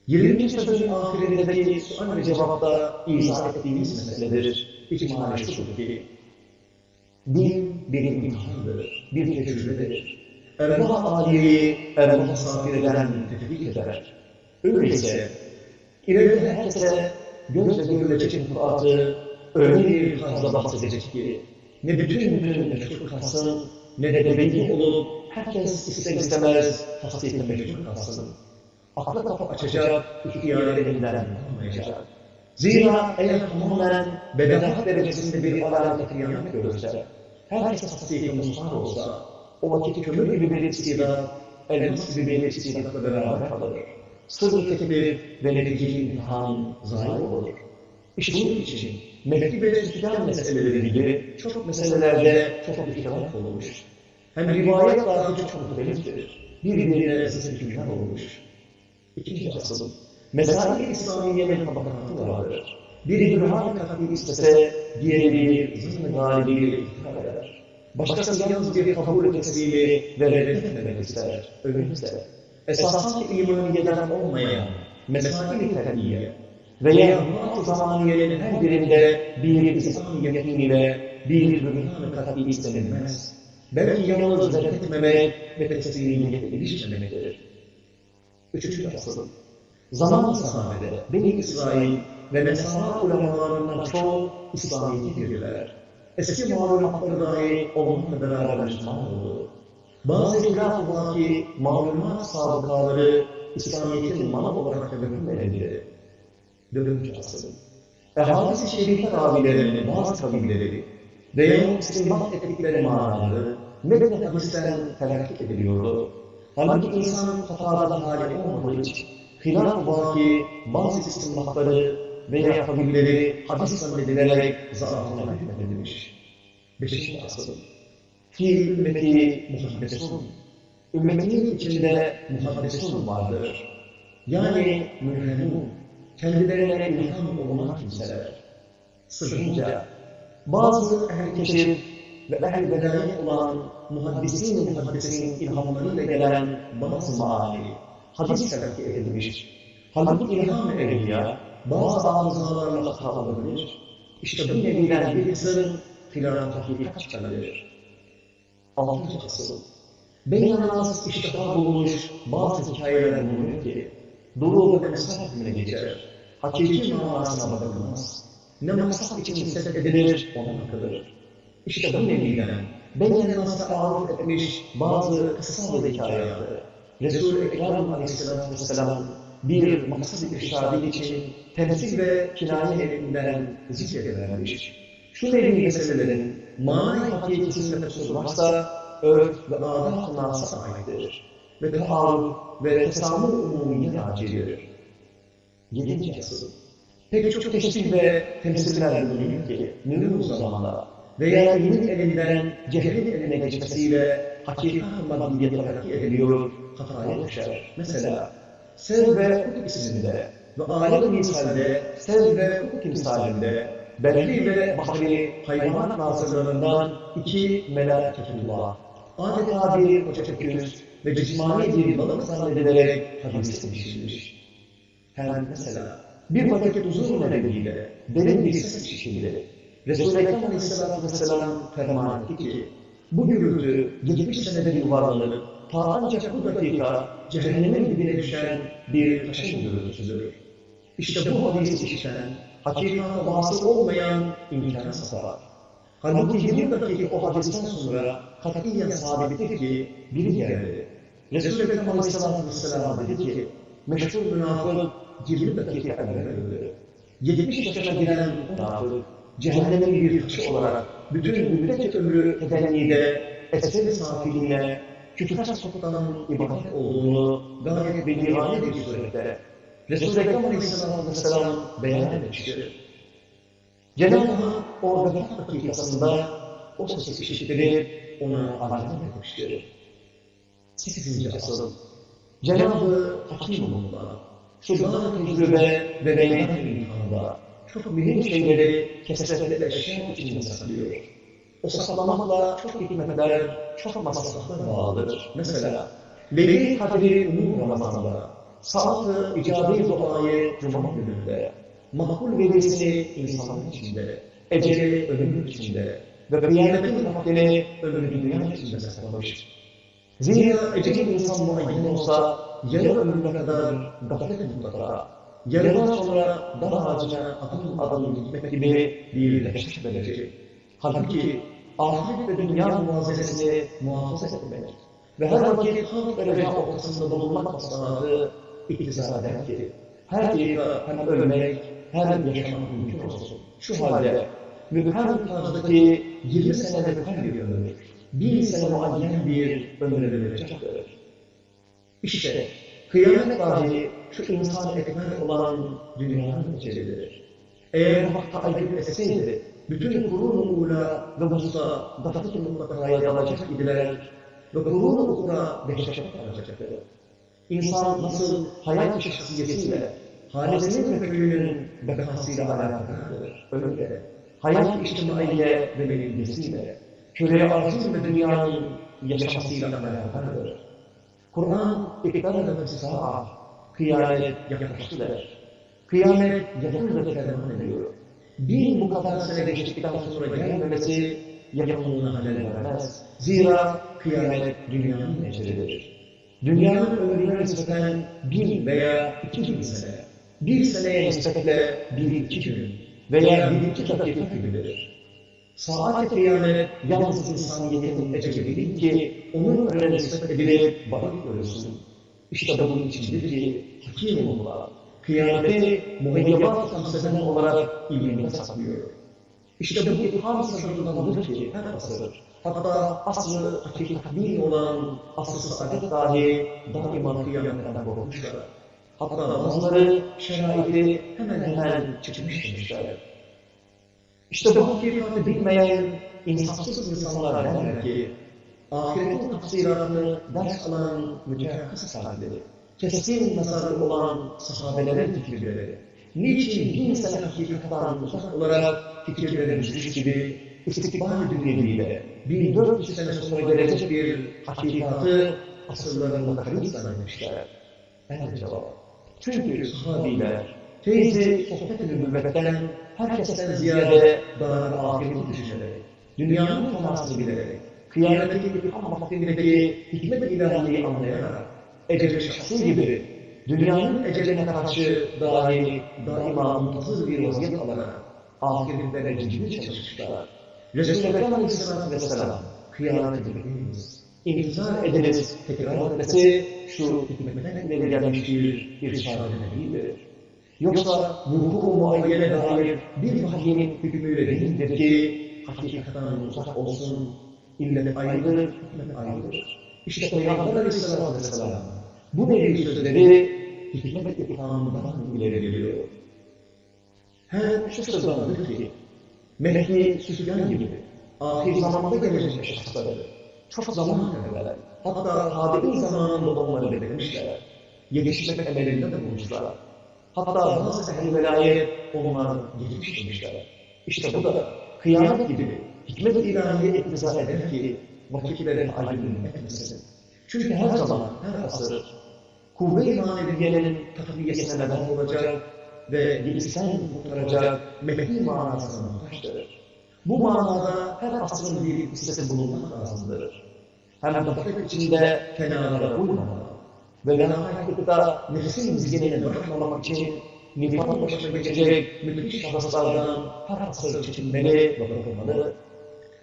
20. sözün ahirindeki sual ve cevapta izah ettiğimiz meseledir. İcmali şudur ki, din bir imtihandır, bir tecrübedir. Ervah aliyeyi ervah safir eden tefrik eder. Öyleyse, ileride herkese gözle görülecek mutfaatı öyle bir fazla bahsedecek ki, ne bütün bütün meşgul kalsın, ne de ebedi olup herkes ister istemez hasrete mecbur kalsın. Akla kapı açacak, ihtiyarı elinden almayacak. Zira eğer tamamen bedahat derecesinde bir alamet kıyamet görürse, herkes hasrete muhtar olsa, o vakit kömür gibi bir istidat, elmas gibi bir istidatla beraber kalır. Sırrı tekbir ve netice imtihan zayi olur. İşte bunun için mektup ve istihdam meseleleri gibi çok meselelerde çok ihtilaf olmuş. Hem rivayet dahi çok belirtir. Birbirine zıt hükümler olmuş. İkinci asıl, mesai İslamiye'nin tabakatı vardır. Biri Burhan katli istese, diğeri bir zıt-ı galibiyle ihtilaf eder. Başkası yalnız bir kabul teslimi ve reddetmemek ister. Öyleyse, esaslı imaniyeden olmayan mesai-i terbiye, veya bu zamaniyenin her birinde bir İslam yakiniyle bir bürhan katli istenilmez. Belki yalnız reddetmemek ve teslimiyet ilişmemektedir. Üçüncü asıl, zaman sahabede Beni İsrail ve Mesala ulemalarından çoğu İslamiyet'e girdiler. Eski malumatları dahi onunla beraber Müslüman oldu. Bazı hilaf vaki malumat sabıkaları İslamiyet'in manav olarak da görünmelidir. Dördüncü asıl. Ehadis-i şerife ravilerinin bazı tabipleri veya istinbat ettikleri manaları medeni hadisten telakki ediliyordu. Halbuki insan hatadan hali olmadığı için hilaf vaki bazı istinbatları veya tabipleri hadis zannedilerek zaafına hükmedilmiş. Beşinci asıl. Fi ümmeti muhabbesun. Ümmetin içinde muhabbesun vardır. Yani mülhemun. Kendilerine ilham olunan kimseler. Sırrınca bazı herkesin ve ehl bedeni olan muhabbisin muhabbisin ilhamlarıyla gelen bazı mani, hadis telafi edilmiş. Halbuki ilham evliya, bazı arızalarla hatalanabilir. İşte bu nedenle bir insanın filan tahkiki kaç kalabilir. 6. asıl Beynanaz iştah bulmuş bazı hikayeler bulunur ki dolu ve kısa hükmüne geçer. Hakiki manasına bakılmaz. Ne maksat için nispet edilir, ona bakılır. İşte bu nedenle Beynanaz'a taarruf etmiş bazı kısa ve hikayelerdi. Resul-i Ekrem Aleyhisselatü Vesselam bir maksat irşadı için temsil ve kinaye elinden zikredilermiş. Şu nedenli meselelerin mani hakikisinde kusur varsa örf ve adat nasa aittir. Ve taarruf ve tesamül umumiye racidir. Yedinci asıl. Pek çok teşkil ve temsiller bulunuyor ki nürü zamanda veya ilmin elinden cehlin eline geçmesiyle hakikat maddiyet terakki ediliyor, hataya düşer. Mesela Sev ve Hukuk isiminde ve alem misalde Sev ve Hukuk timsalinde Berri ve Bahri hayvanat nazırlarından iki melâketullah adeta bir koca öküz ve cismani bir balık zannedilerek hadis edilmiş. Hem mesela bir paket huzur nedeniyle derin bir ses içinde Resul-i Ekrem Aleyhisselatü Vesselam ferman etti ki bu gürültü 70 senede bir varlanır ta ancak bu dakika cehennemin dibine düşen bir taşın gürültüsüdür. İşte bu hadisi işiten, hakikata vasıl olmayan imkanı sapar. Halbuki 20 dakika o hadisten sonra katiyen sabittir ki biri geldi. Resul-i Ekrem Aleyhisselatü Vesselam dedi ki, meşhur münafık 20 dakika evvel öldü. 70 yaşına giren münafık, cehennemin bir taşı olarak bütün müddet ömrü tedennide, eseri safiliğine, küfür sokaktan ibadet olduğunu gayet belirgane bir surette Resul-i Ekrem Aleyhisselatü Vesselam beyan etmiştir. Cenab-ı Hak o vefat dakikasında o sesi işittirip ona alarm etmiştir. Sekizinci asıl. Cenab-ı Hakim olunda, şu bazı tecrübe ve beyan imtihanında çok mühim şeyleri kesretli eşya içinde saklıyor. O saklamakla çok hikmetler, çok maslahatlar bağlıdır. Mesela, Leyli Kadri Umum Ramazan'da, saat-ı icabi duayı Cuma gününde, makbul verisini insanın içinde, eceli ölümün içinde ve kıyametin vaktini ömrü dünya içinde saklamış. Zira eceli insan muayyen olsa, yarı ömrüne kadar gaflet mutlaka, yarından sonra dar ağacına adım adım gitmek gibi leşek verecek. Halbuki ahiret ve dünya muhafazasını muhafaza etmek ve her vakit hak ve reca ortasında bulunmak maslahatı iktiza eder ki her dakika hem ölmek hem yaşamak mümkün olsun. Şu halde mübhem tarzdaki 20 senede mübhem bir ömür, bin sene muayyen bir ömür verilecektir. İşte kıyamet dahi şu insan ekmek olan dünyanın içeridir. Eğer hakka aykırı etseydi, bütün kurun-u ula ve vusta dafet-i dalacak idiler ve kurun-u ukra dehşete kalacaktı. İnsan nasıl hayat şahsiyetiyle, halisenin ve köyünün bekasıyla alakalıdır. Öyle hayat içtimaiye ve belirgesiyle, köle arzın ve dünyanın yaşamasıyla alakalıdır. Kur'an iktidarla ve sa'a, kıyamet yaklaştı der. Kıyamet yakındır ferman ediyor. Bin bu kadar sene geçtikten sonra gelmemesi yakınlığına halel vermez. Zira kıyamet dünyanın ecelidir. Dünyanın ömrüne nispeten bin veya iki bin sene, bir seneye nispetle bir iki gün veya bir iki dakika gibidir. Saat kıyamet yalnız insan yetenin eceli değil ki onun önüne nispet edilip balık görürsün. İşte bunun içindir ki hakim olmalar. Kıyameti muhayyabat kamseden olarak ilminde saklıyor. İşte bu ilham sırrındandır ki her asır, hatta asrı hakikatli olan asr-ı saadet dahi daima kıyametten korkmuşlar. Hatta bazıları şeraiti hemen hemen çıkmış demişler. İşte bu hakikati bilmeyen insafsız insanlar derler ki, ahiretin tafsiratını ders alan mütehakkıs sahibi, kesin nazarlı olan sahabelerin fikirleri, niçin bin sene hakikattan uzak olarak fikirlerimiz gibi istikbal dünyeviyle 1400 sene sonra gelecek bir hakikatı asırlarında karib zannetmişler. Evet cevap. Çünkü sahabiler teyzi sohbet-i nübüvvetten herkesten ziyade dar ahireti düşünerek, dünyanın fanasını bilerek, kıyametteki ilham vaktindeki hikmet ilahiyi anlayarak, ecel şahsı gibi dünyanın eceline karşı dahi daima muntazır bir vaziyet alarak ahirette ciddi çalışmışlar. Resul-i Ekrem Aleyhisselatü Vesselam kıyameti bekleyiniz. İntizar tekrar etmesi şu hikmetten ileri gelmiş bir irşad değildir. Yoksa vuku muayyene dair bir vahyenin hükmüyle değildir ki hakikatten uzak olsun, illet ayrıdır, hikmet ayrıdır. İşte Peygamber Aleyhisselatü Vesselam bu nevi sözleri hikmet ilhamından ileri geliyor. Hem şu sözlerdir ki, Mehdi Süfyan gibi ahir zamanda gelecek şahısları çok zaman evvel, hatta tabi'in zamanında onları belirlemişler. Yetişmek emelinde de bulmuşlar. Hatta bazı ehl velayet onlar yetişmiş demişler. İşte bu da kıyamet gibi hikmet ilahiye iktiza eder ki vakitlerin aydın etmesin. Çünkü her zaman, her asır kuvve-i maneviyenin takviyesine neden olacak ve bilgisayar kurtaracak Mehdi manasına muhtaçtır. Bu manada her asrın bir listesi bulunmak lazımdır. Hem gaflet içinde kenarlara uymamalı ve lahaylıkta nefsin zilini bırakmamak için nifak başına geçecek müthiş şahıslardan her asır çekinmeli ve bakılmalı.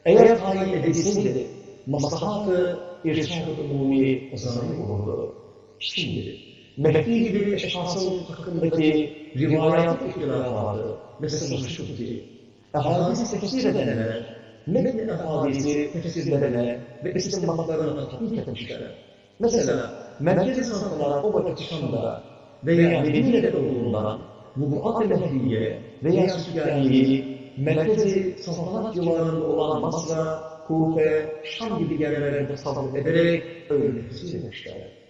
Eğer tayin edilseydi, maslahatı irşad-ı umumi zayi olurdu. Şimdi, Mehdi gibi eşhasın hakkındaki rivayat ihtilafatı mesela şu ki, ehadis tefsir edenler, metni ehadisi tefsirlerine ve istimatlarına tatbik etmişler. Mesela, merkezi sanatlar o vakit Şam'da veya Medine'de olduğundan Vukuat-ı Mehdiye veya Süfyaniye'yi merkezi saltanat civarında olan Basra, Kufe, Şam gibi yerlerde tasavvur ederek öyle tefsir etmişler.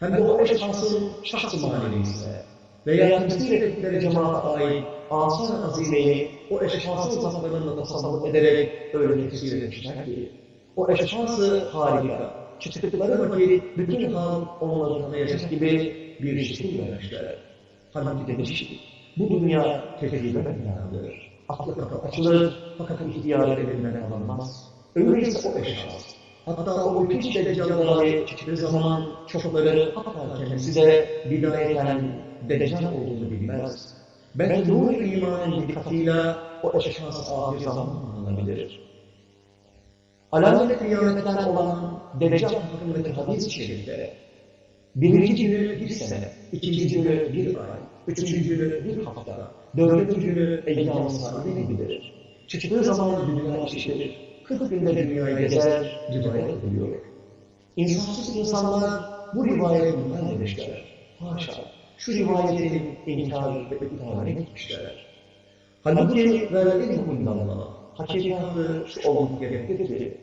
Hem de o eşhasın şahs-ı maneviyse veya temsil ettikleri cemaate ait asar azimeyi o eşhasın laflarında tasavvur ederek öyle tefsir etmişler ki o eşhası harika, çıktıkları vakit bütün halk onları tanıyacak gibi bir şekil vermişler. Halbuki demiş ki, bu dünya tecrübe dünyadır. Aklı kapı açılır, fakat ihtiyar elinden alınmaz. Öyleyse o eşhas, hatta o müthiş deccalları çıktığı zaman çokları hatta kendisi de bidayeten deccal olduğunu bilmez. Belki nur imanın dikkatiyle o eşhas ahir zaman anlanabilir. Alamet kıyametten olan Deccal hakkındaki hadis-i şerifte birinci günü bir sene, ikinci günü bir ay, üçüncü günü bir hafta, dördüncü günü eyyam-ı bilir. Çıktığı zaman dünya şişirir, kırk günde dünyayı gezer, rivayet ediliyor. İnsansız insanlar bu rivayeti inkar etmişler. Haşa, şu rivayetin inkar ve ithal etmişler. Halbuki verdiğim huylanma, hakikatı şu olmak gerekir ki,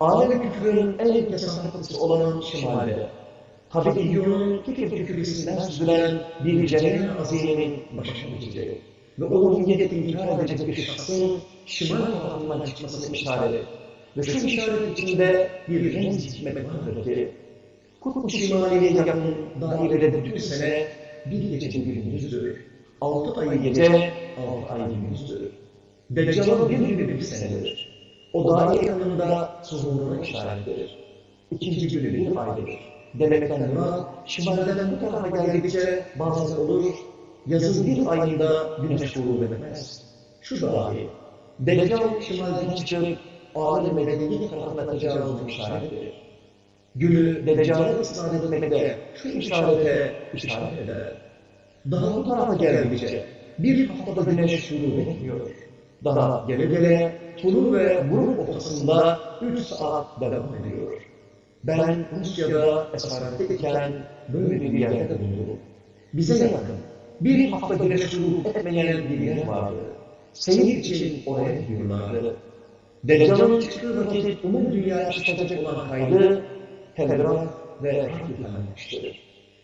alem küfrün en kesafatlısı olan şimalde, Tabiiyyonun fikir tükürüsünden süzülen bir cennet azimenin başına geçeceği ve o uluhiyet inkar edecek bir şahsın şimal tarafından çıkmasını işaret ve şu işaret içinde bir renk hikmet vardır ki, Kutbu Şimali'ye yakın dairede bütün sene bir gece bir gündüzdür. Altı ay gece, altı ay gündüzdür. Deccal'ın bir günü bir senedir. O daire yanında zuhuruna işarettir. İkinci günü bir aydır. Demekten murat, şimalden bu tarafa geldikçe bazen olur, yazın bir ayında güneş grup etmez. Şu dahi, Deccal şimalden çıkıp ağır medeniyet tarafına tecavüzün işaretidir. Gülü Deccal'e ısrar etmekte şu işarete işaret eder. Daha bu tarafa geldikçe bir haftada güneş şurup etmiyor. Daha gele gele tulu ve grup ortasında 3 saat devam ediyor. Ben Rusya'da esaretteyken böyle bir yerde bulundum. Bize yakın bir hafta güneş şurup etmeyen bir yer vardı. Seyir için oraya gidiyorlardı. Deccal'ın çıktığı vakit umum dünyaya çıkacak olan kaydı telgraf ve radyo tanınmıştır.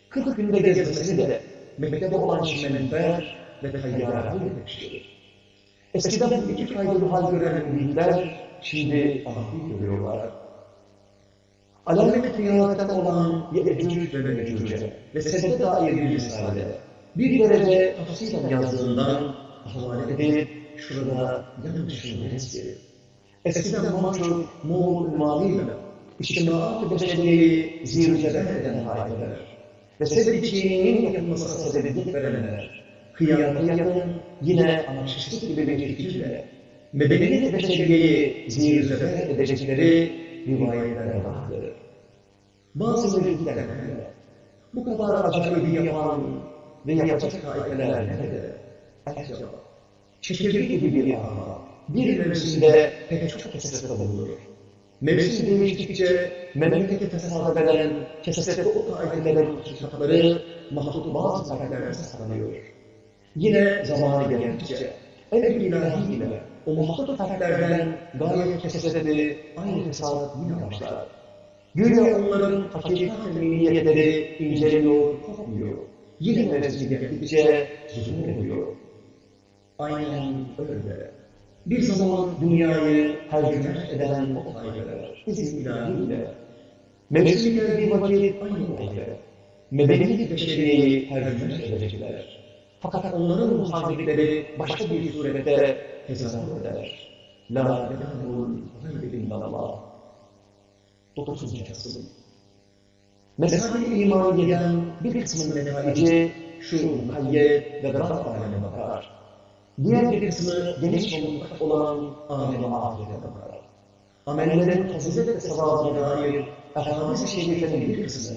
40 günde gezmesini de Mekke'de olan şimenfer ve tayyare halletmiştir. Eskiden iki faydalı hal gören müritler şimdi ahli görüyorlar. Alamet kıyametten olan Ye'ecüc ve Mecüc'e ve Sedde dair bir risale bir derece tafsilen yazdığından havale edip şurada yanlışını resmi. Eskiden Maçur, Moğol ünvanıyla içtimaat-ı beşeriyeyi zirceler eden haifeler ve sebep içinin yapılmasına sebebiyet verenler, kıyamete yakın yine anarşistlik gibi bir fikirle medeniyet beşeriyeyi zirceler edecekleri rivayetler vardır. Bazı müritler bu kadar acayibi yapan ve yapacak haifeler nerede? Acaba çekirge gibi bir ağ, bir mevsimde pek çok kesrette bulunur. Mevsim değiştikçe memlekete fesat eden kesrette o kaidelerin hakikatları mahdut bazı sakallerine saklanıyor. Yine zamanı geldikçe emr ilahi ile o mahdut fertlerden gayet kesreti aynı fesat yine başlar. Güya onların hakikat milliyetleri inceleniyor, kopmuyor. Yine mevsim geldikçe zulüm ediyor. Aynen öyle. Bir zaman dünyayı tercüme eden o tayfeler, izin ilahiyle, mevsimi geldiği vakit aynı aile, medeniyet beşeriyeyi tercüme edecekler. Fakat onların muhalifleri başka bir surette tezahür eder. La ilahe illallah. Dokuzuncu kısım. Mesai iman eden bir kısmının netice şu mukayyet ve gıda alemine bakar. Diğer bir kısmı geniş olan amel-i ahirete bakar. Amellerin fazilet ve sevabına dair ehadis-i şeriflerin bir kısmı,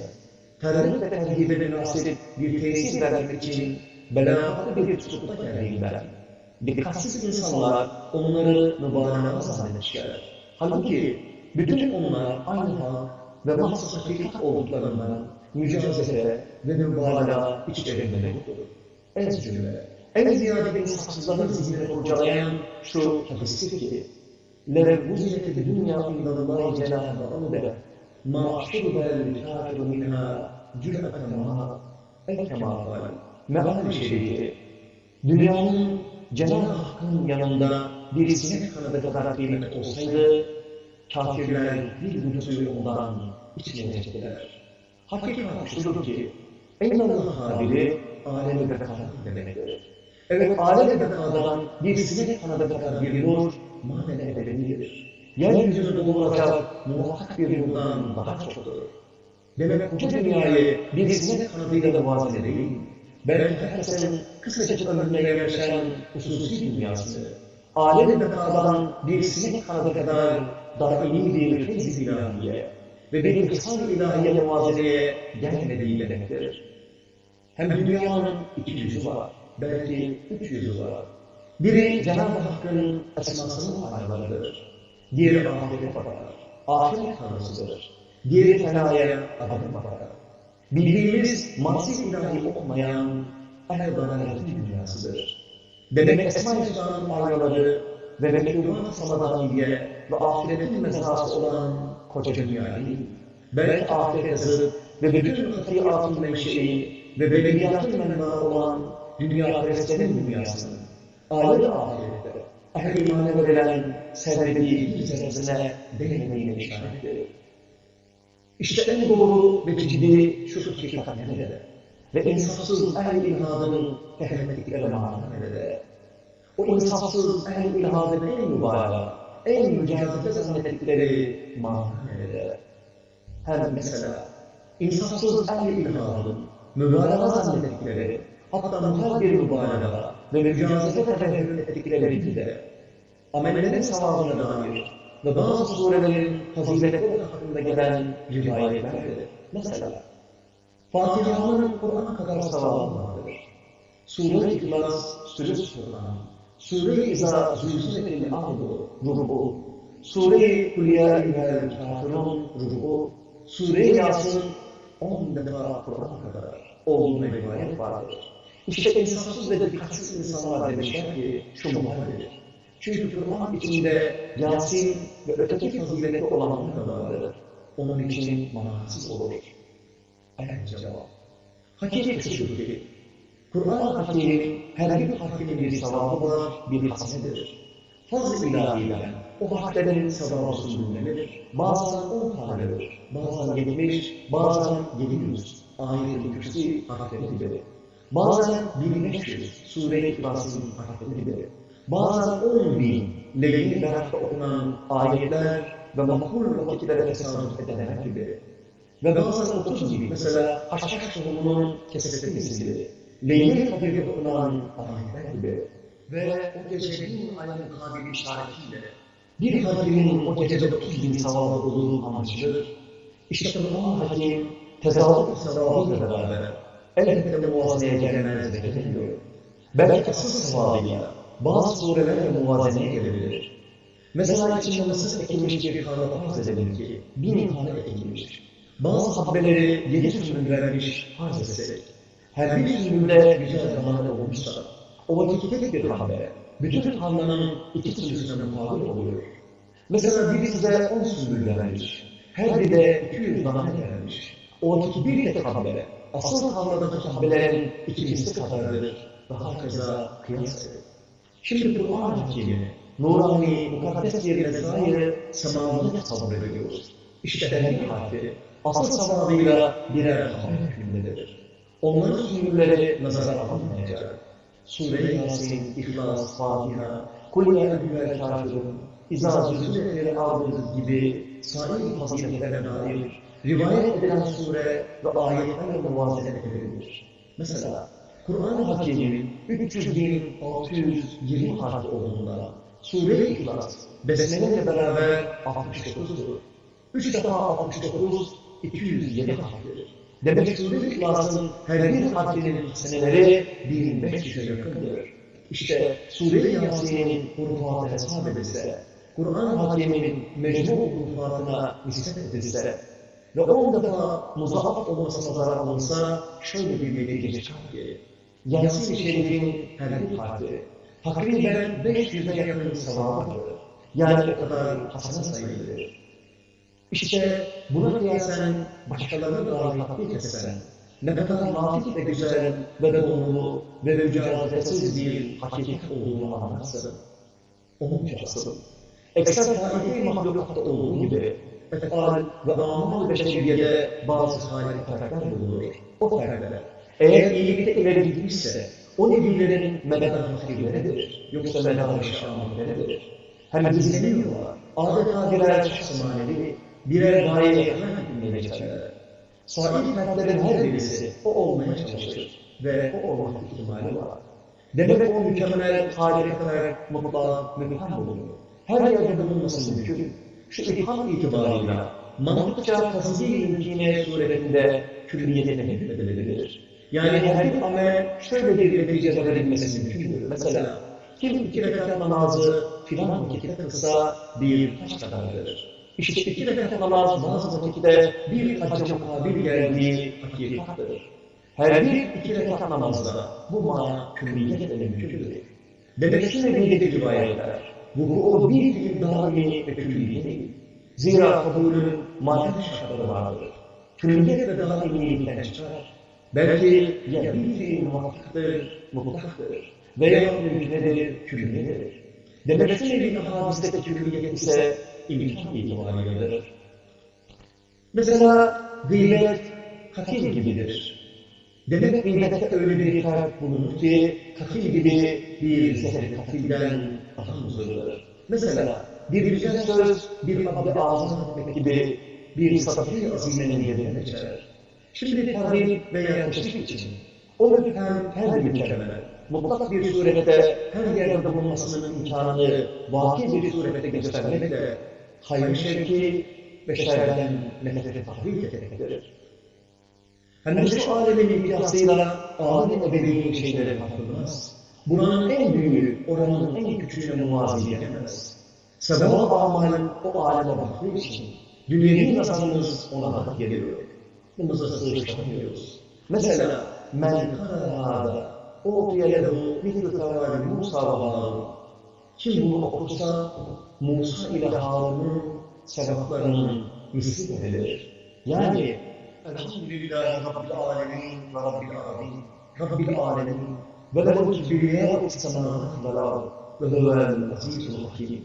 terörlük ve terhibe münasip bir tesir vermek için belagatlı bir tutukta geldiğinden, dikkatsiz insanlar onları mübalağalı zannetmişler. Halbuki bütün onlar aynı hak ve mahsus hakikat olduklarından mücazete ve mübalağa içlerinde mevcuttur. En cümle, en ziyade bir saksızların zihnini kurcalayan şu hadistir ki, لَوْ وُزِلَتِ الدُّنْيَا اِنَّ اللّٰهِ جَلَاهَ بَعُودَ مَا اَحْتُرُبَ الْكَافِرُ مِنْهَا جُرْأَةً مَا اَيْ كَمَا قَالَ Meal-i şerifi, dünyanın Cenab-ı Hakk'ın yanında bir sinek kanadı kadar kıymet olsaydı, kafirler bir gülüsü ondan içmeyecekler. Hakikat şudur ki, Eynallah habiri alemi bekalık demektir. Evet, alemi bekadan bir sinek kanadı kadar bir nur, manen ebedidir. Yeryüzünü dolduracak muvaffak bir nurdan daha çoktur. Demek koca dünyayı bir sinek kanadıyla muvazzene değil, belki herkesin kısacık ömrüne yerleşen hususi dünyasını, alem-i bekadan bir sinek kanadı kadar daimi bir feyz ilahiye ve bir kısal ilahiye muvazeneye gelmediği demektir. Hem dünyanın iki yüzü var, belki üç yüzü var. Biri Cenab-ı Hakk'ın esmasının aynalarıdır. Diğeri ahirete bakar, ahiret tanrısıdır. Diğeri fenaya adım bakar. Bildiğimiz mazi ilahi olmayan el-dalalet dünyasıdır. Demek Esma-i Hüsna'nın aynaları ve mektubat samadaniye ve ahiretin mezrası olan koca dünya değil. Belki ahirete zıt ve bütün hatiyatın menşei ve bedeniyatın menba olan dünya perestlerin dünyasının aile ahirette ehl-i imane verilen sebebi bir zerresine değmediğine işarettir. İşte en doğru ve ciddi şu hakikat nerede? Ve insafsız ehl-i ilhadın fehmettikleri mana nerede? O insafsız ehl-i ilhadın en mübarek, en mücazete zannettikleri mana nerede? Hem mesela insafsız ehl-i ilhadın mübalağa zannettikleri, hatta muhal bir mübalağa ve mücazete tefehüm ettikleri bir de amellerin sevabına dair ve bazı surelerin faziletleri hakkında gelen rivayetlerdir. Mesela, Fatiha'nın Kur'an kadar sevabı vardır. Sure-i İhlas, Sürüs Kur'an, Sure-i İza, Zülzület'in Ardu, Rubu, Sure-i Kulya İlhel Kafirun, Rubu, Sure-i Yasin, on defa Kur'an kadar olduğuna rivayet vardır. İşte insafsız ve dikkatsiz insanlar demişler ki şu muhalledir. Çünkü Kur'an içinde Yasin ve öteki faziletli olanlar da vardır. Onun için manasız olur. Evet cevap. Hakikati şudur ki, Kur'an Hakim'in her bir harfinin bir sevabı var, bir hasenedir. Fazl-ı ilahiden o harflerin sevabı sürülmelir. Bazen on tanedir, bazen yetmiş, bazen yedi yüz. Ayet-i Kürsi gibi. Bazen bin beş yüz, Sure-i İhlas'ın harfleri gibi. Bazen on bin, Leyli Berat'ta okunan ayetler ve makul vakitlere tesadüf edenler gibi. Ve bazen otuz gibi, mesela Haşhaş tohumunun kesesi gibi. Leyli Kadir'de okunan ayetler gibi. Ve o gecenin ayın kabili işaretiyle bir hakimin o gecede otuz bin sevabı olduğu anlaşılır. İşte Kur'an hakim tezahürat sevabıyla beraber elbette muvazeneye gelmez bekleniyor. Belki asıl sevabıyla bazı surelerle muvazeneye gelebilir. Mesela içinde mısır ekilmiş bir tarla farz edelim ki bin tane ekilmiş. Bazı habbeleri yedi sürüm vermiş farz etsek. Her bir sürümde güzel zamanı olmuşsa, o vakit tek bir habbe, bütün tarlanın iki sürüsüne mutabir oluyor. Mesela biri size on sürüm vermiş, her biri de iki yüz tane vermiş. O vakit bir tek habbe, asıl tarladaki habbelerin ikincisi kadardır. Daha keza kıyas edin. Şimdi Kur'an hakimi, nurani, mukaddes bir nezayı semaviyet sabrediyoruz. İşte her harfi, asıl sevabıyla birer haber hükmündedir. Onların hükümleri nazara alınmayacak. Sure-i Yasin, İhlas, Fatiha, Kul ya eyyühel kafirun, İzâ zülzületleri aldığınız gibi sair faziletlere dair rivayet edilen sure ve ayetlerle muvazene edilebilir. Mesela Kur'an-ı Hakim'in 300.620 harfi olduğunda Sure-i İhlas, Besmele ile beraber 69'dur. 3 defa 69, 207 harftir. Demek Sure-i İhlas'ın her bir harfinin seneleri 1500'e yakındır. İşte Sure-i Yasin'in hurufatı hesap edilse, Kur'an Hakim'in mecmu hurufatına nispet edilse ve 10 defa muzaaf olmasına zarar alınsa şöyle bir netice çıkar ki, Yasin-i Şerif'in her bir harfi takriben 500'e yakın sevabıdır. Yani o kadar hasene sayılır. İşte buna kıyasen başkalarına dair tatbik etsen, ne kadar latif ve güzel ve doğru ve mücadelesiz bir hakikat olduğunu anlarsın. Onun asıl. Ekser tarihi mahlukatta olduğu gibi, efal ve amal beşeriyede bazı harikaatler bulunur. O fertler, eğer iyilikte ileri gitmişse, o nebilerin mededen fakirleridir, yoksa mededen şahaneleridir. Hem gizleniyorlar, adeta birer şahs manevi, birer gayeye hükmüne geçerler. Sahip fertlerin her birisi o olmaya çalışır ve o olmak ihtimali var. Demek o mükemmel harikalar mutlak mümkün bulunuyor. Her yerde bulunması mümkün. Şu ilham itibarıyla mantıkça tasdik mümkine suretinde külliyetine hükmedilebilir. Yani her bir amel şöyle bir netice verilmesi mümkündür. Mesela kim iki rekat namazı filan vakitte kılsa bir taş kadardır. İşte iki rekat namaz bazı vakitte bir hacca mukabil geldiği hakikattır. Her bir iki rekat namazda bu mana külliyetle mümkündür. Şu neviydeki rivayetler, bu o bir fiil daimi ve külliye değil. Zira kabulün maddi şartları vardır. Külliyet ve daimilikten çıkar. Belki ya bir fiil muhakkaktır, mutlaktır veya mümkünedir, külliyedir. Demek şu nevi hadisteki külliyet ise imkan itibarıyledir. Mesela gıybet katil gibidir. Demek gıybette öyle bir fark bulunur ki katil gibi bir zehir katilden daha huzurludur. Mesela bir güzel söz bir abdi ağzına etmek gibi bir satır azimenin yerine geçer. Şimdi tarih veya teşvik için o müphem her bir mükemmel mutlak bir surette her yerde bulunmasının imkanını vaki bir surette göstermekle hayır şevki ve şerden nefreti tahrik etmektedir. Hem şu alemin mikyasıyla alem ebedi şeyleri farkındamaz. Buranın en büyüğü, oranın en küçüğüne muvazi gelemez. Sebep amalin o aleme baktığı için dünyevi nazarımız ona da geliyor. Bunumuza sığıştıramıyoruz. Mesela men kârâda o yelehu mitlu tevâli Musa ve. Kim bunu okursa Musa ile Harun'un sevaplarını müslük edilir. Yani Elhamdülillahi Rabbil Alemin ve Rabbil Alemin Rabbil Alemin ve lehu kibriya semavat ve l'ardı ve huvel azizul hakim.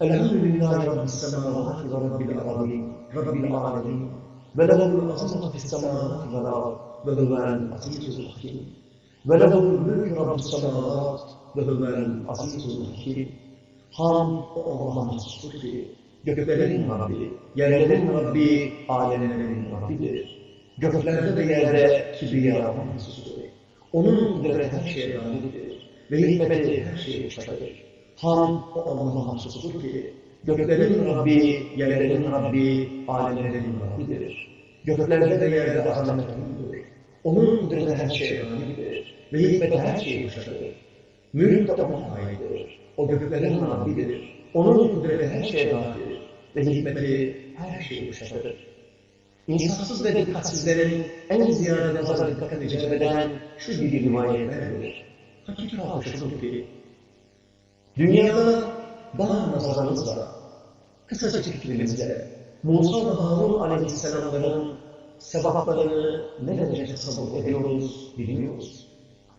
Elhamdülillahi Rabbil Semavat ve Rabbil Alemin Rabbil Alemin ve lehu azizul semavat ve l'ardı ve huvel azizul hakim. وله الملك رب السماوات وهو العزيز الحكيم Ham Allah'a mahsustur göklerin Rabbi, yerlerin Rabbi, alemlerin Rabbidir. Göklerde de yerde kibriya mahsustur. Onun kudreti her şeye galiptir ve hikmeti her şeye uçtadır. Ham Allah'a mahsustur ki göklerin Rabbi, yerlerin Rabbi, alemlerin Rabbidir. Göklerde de yerde azamet O'nundur. Onun kudreti her şeye galiptir ve hikmeti her şeye uçtadır. Mülk de ona aittir. O göklerin Rabbidir. Onun kudreti her şeye galiptir ve hikmeti her şeye uçtadır. İnsafsız ve dikkatsizlerin en ziyade nazar dikkatini celbeden şu bir rivayet verilir. Hakikat şudur ki, dünyada bana nazarımızla, kısacık fikrimizle, Musa ve Harun aleyhisselamların sebaplarını ne derece tasavvur ediyoruz, bilmiyoruz.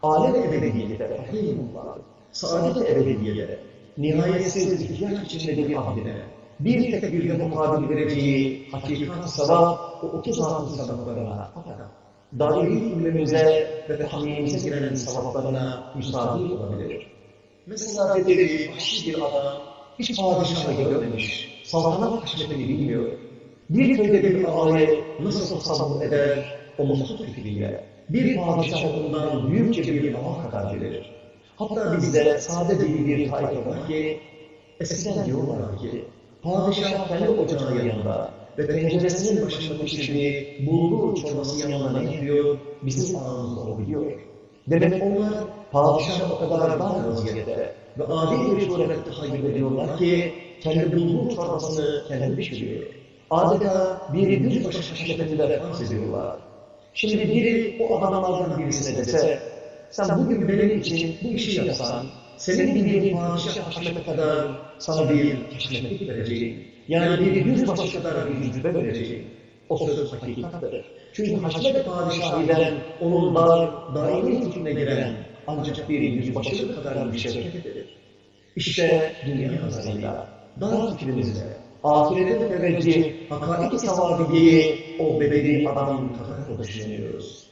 Alem ebediyede, rahimullah, saadet ebediyede, nihayetsiz ihtiyaç içinde bir abdine, bir tek bir de mukabil vereceği hakikat sabah o otuz altı sabahlarına fakat dairi ilmimize ve tahminimize giren sabahlarına müsaade olabilir. Mesela dedi vahşi bir adam hiç padişahı görmemiş, saltanat haşmetini bilmiyor. Bir köyde bir ağayı nasıl tasavvur eder o mahsut fikriyle. Bir padişah ondan büyükçe bir ağa kadar gelir. Hatta bizde sade bir bir tayfa var ki eskiden diyorlar ki Padişah kendi ocağının yanında ve penceresinin başında pişirdiği bulgur çorbası yanında ne yapıyor? Bizim ağzımızda o biliyor. Demek onlar padişah o kadar dar vaziyette ve adi bir surette tahayyül ediyorlar ki kendi bulgur çorbasını kendi pişiriyor. Adeta biri bir başı şaşırtıyla farz ediyorlar. Şimdi biri o adamlardan birisine dese, sen bugün benim için bu işi yapsan, senin bir padişah haşmete kadar sana bir haşmetlik vereceğim. Yani bir yüzbaşı kadar bir rütbe vereceğim. O söz hakikattır. Çünkü haşmet padişah ile onun dar, daimi hükmüne giren ancak bir yüzbaşı kadar bir şevkettir. İşte dünya nazarıyla, dar fikrimizle, ahirete teveccüh, hakaiki savabı diye o bedeli adam kadar düşünüyoruz.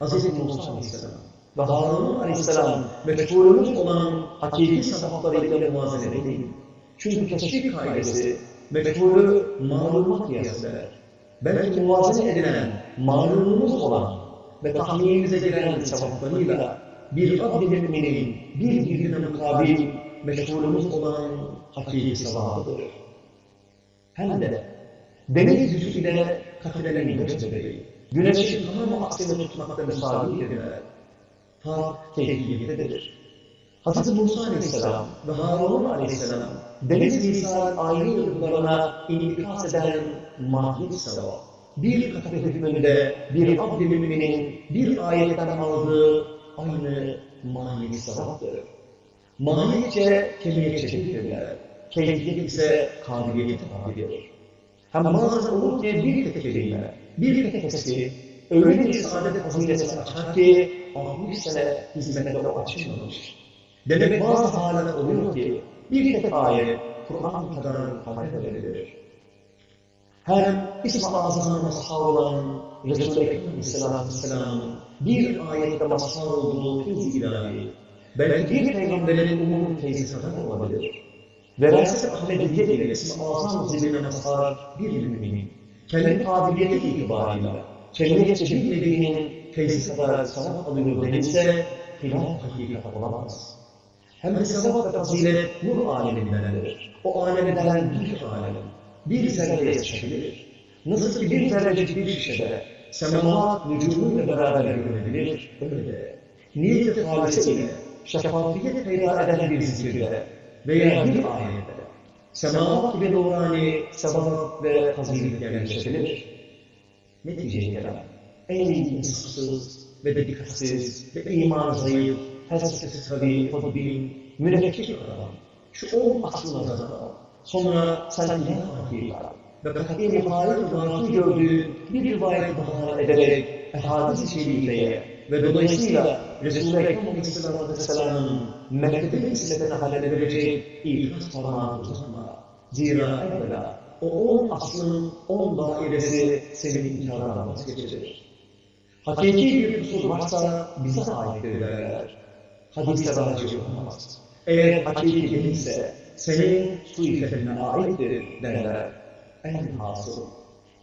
Hz. Musa Aleyhisselam ve Harun Aleyhisselam meşhurumuz olan hakiki sabahlarıyla muvazene edin. Çünkü teşvik kaidesi meşhuru malumat kıyas eder. Belki muvazene edilen, malumumuz olan ve tahminimize giren sevaplarıyla bir abd-i müminin bir birbirine mukabil meşhurumuz olan hakiki sevabıdır. Hem de deniz yüzü ile katilenen güneş bebeği, güneşin tamamı aksini tutmakta müsaade ediler. Fark keyfiyettedir. Hz. Musa Aleyhisselam ve Harun Aleyhisselam deniz lisan ayrı yıllarına inikas eden mahiyet sevap. Bir kafe hükmünde bir abd-i müminin bir ayetten aldığı aynı mahiyet sevaptır. Mahiyetçe kemiyet çeşitlidirler. Keyfiyet ise kabiliyet tabidir. Hem bazen olur ki bir tek kelime, bir tek tesbih, öyle bir saadet faziletini açar ki 60 sene hizmette o açılmamış. Demek bazı haller oluyor ki bir tek ayet Kur'an kadar haber verilir. Hem İsmi Azam'a mazhar olan Resul-i Ekrem Aleyhisselatü Vesselam'ın bir ayette mazhar olduğu feyzi ilahi, belki bir peygamberin umum kadar olabilir. Veraset Ahmediye ile İsmi Azam ziline mazhar bir müminin, kendi kabiliyeti itibarıyla, kendine çeşit feyzi kadar sevap alıyor denilse, hilaf hakikat olamaz. Hem de sevap ve fazilet nur alemindendir. O alemden bir alem, bir zerre yaşayabilir. Nasıl ki bir zerrecik bir şişede semavat vücuduyla beraber görülebilir, öyle de niyet-i halise ile şeffafiyet peyda eden bir zikirde veya bir ayette semavat gibi nurani sevap ve fazilet yerleştirilir. Neticeye gelen en insafsız ve de dikkatsiz ve iman zayıf, felsefesi tabi, fadbil, mürekkep adam. Şu on aslına nazara, sonra sen ilah hakikat ve kat'i muhalif vakı gördüğün bir rivayet bahane ederek ehadis-i şerifeye ve dolayısıyla Resul-i Ekrem Aleyhisselatü Vesselam'ın mektebi isletine halde verecek ikaz parmağı uzatma. Zira evvela o on aslının on dairesi senin inkardan vazgeçirir. Hakiki bir usul varsa bize aittir derler. Hadiste raci olamaz. Eğer hakiki değilse senin suiketine aittir derler. En hasıl.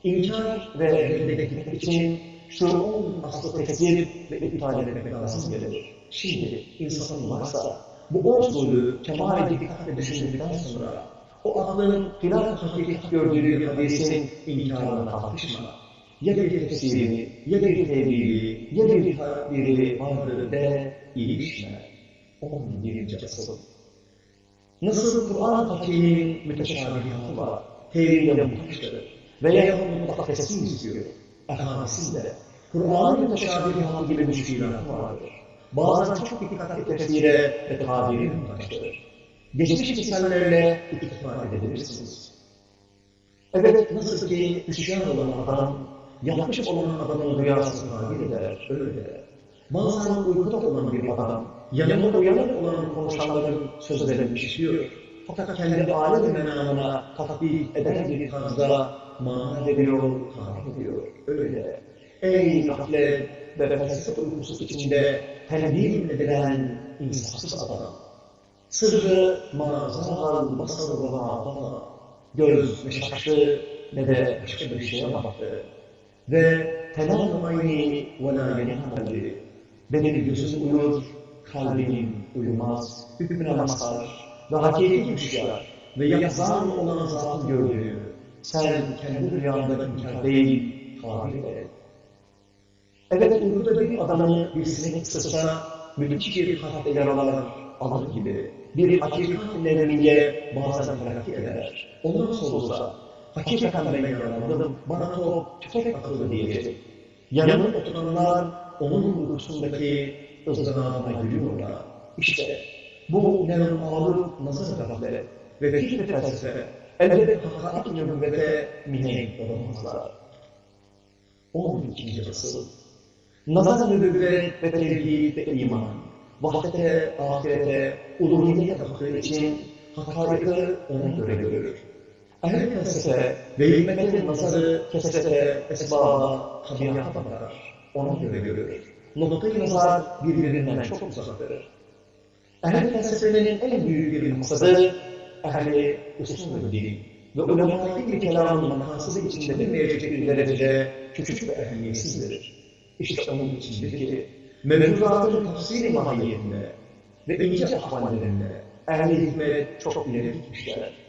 İnkar ve reddetmek için şu on aslı tekzip ve iptal etmek lazım gelir. Şimdi insanın varsa bu on usulü kemal dikkatle düşündükten sonra o aklın hilaf hakikat gördüğü hadisin inkarına kalkışma. Ya bir tefsiri, ya bir tevhili, ya bir tabiri vardır de ilişme. On birinci asıl. Nasıl Kur'an hakiminin müteşabihatı var, tevhile muhtaçtır veya mutlaka teslim istiyor. Ehadisinde Kur'an'ın müteşabihatı gibi müşkilatı vardır. Bazen çok dikkatli tefsire ve tabiri muhtaçtır. Geçmiş misallerle iktifa edebilirsiniz. Evet, nasıl ki düşman olan adam, yapmış olan adamın rüyasını tabir eder, öyle. Bazen uykuda olan bir adam, yanında uyanık olan konuşanların sözlerini işliyor. Fakat kendi alem menamına tatbik eden bir tarzda mana veriyor, tabir ediyor, öyle. Ey gaflet ve felsefe uykusu içinde tenbih edilen insafsız adam. Sırrı mazal basarı ve. Göz ne şaştı ne de başka bir şeye baktı. Ve tenam ayni ve la kalbi. Benim gözüm uyur, kalbim uyumaz, hükmüne mazhar ve hakiki müşkar ve yazan olan zatın gördüğü. Sen kendi rüyanda inkar değil, tabir et. Evet, uykuda bir adamı bir sinek ısırsa, müthiş bir harfle yaralar, alır gibi bir hakikat nevriye bazen terakki eder. Ondan sorulsa, hakikaten ben yaralandım, bana top tüfek atıldı diyecek. Yanında oturanlar onun uykusundaki ızdırabına gülüyorlar. İşte bu nevrim ağırlık nazar gaflet ve fikir felsefe elbette hakaik nübüvvete mihenk olamazlar. 12. asıl Nazar nübüvvet ve tevhid ve iman vahdete, ahirete, uluhiyete baktığı için hakaikı ona göre görür. Ehl felsefe ve hikmetin nazarı kesete, esbaba, tabiata bakar. Ona göre görür. Noktayı nazar birbirinden çok uzaktır. Ehl felsefenin en büyük bir maksadı ehli usul din ve ulemanın bir kelamın makasıdı içinde bilmeyecek bir derecede küçük ve ehemmiyetsizdir. İşte onun içindir ki mevzuatın tafsiri mahiyetinde ve ince ahvallerinde ehl-i hikmet çok ileri gitmişler.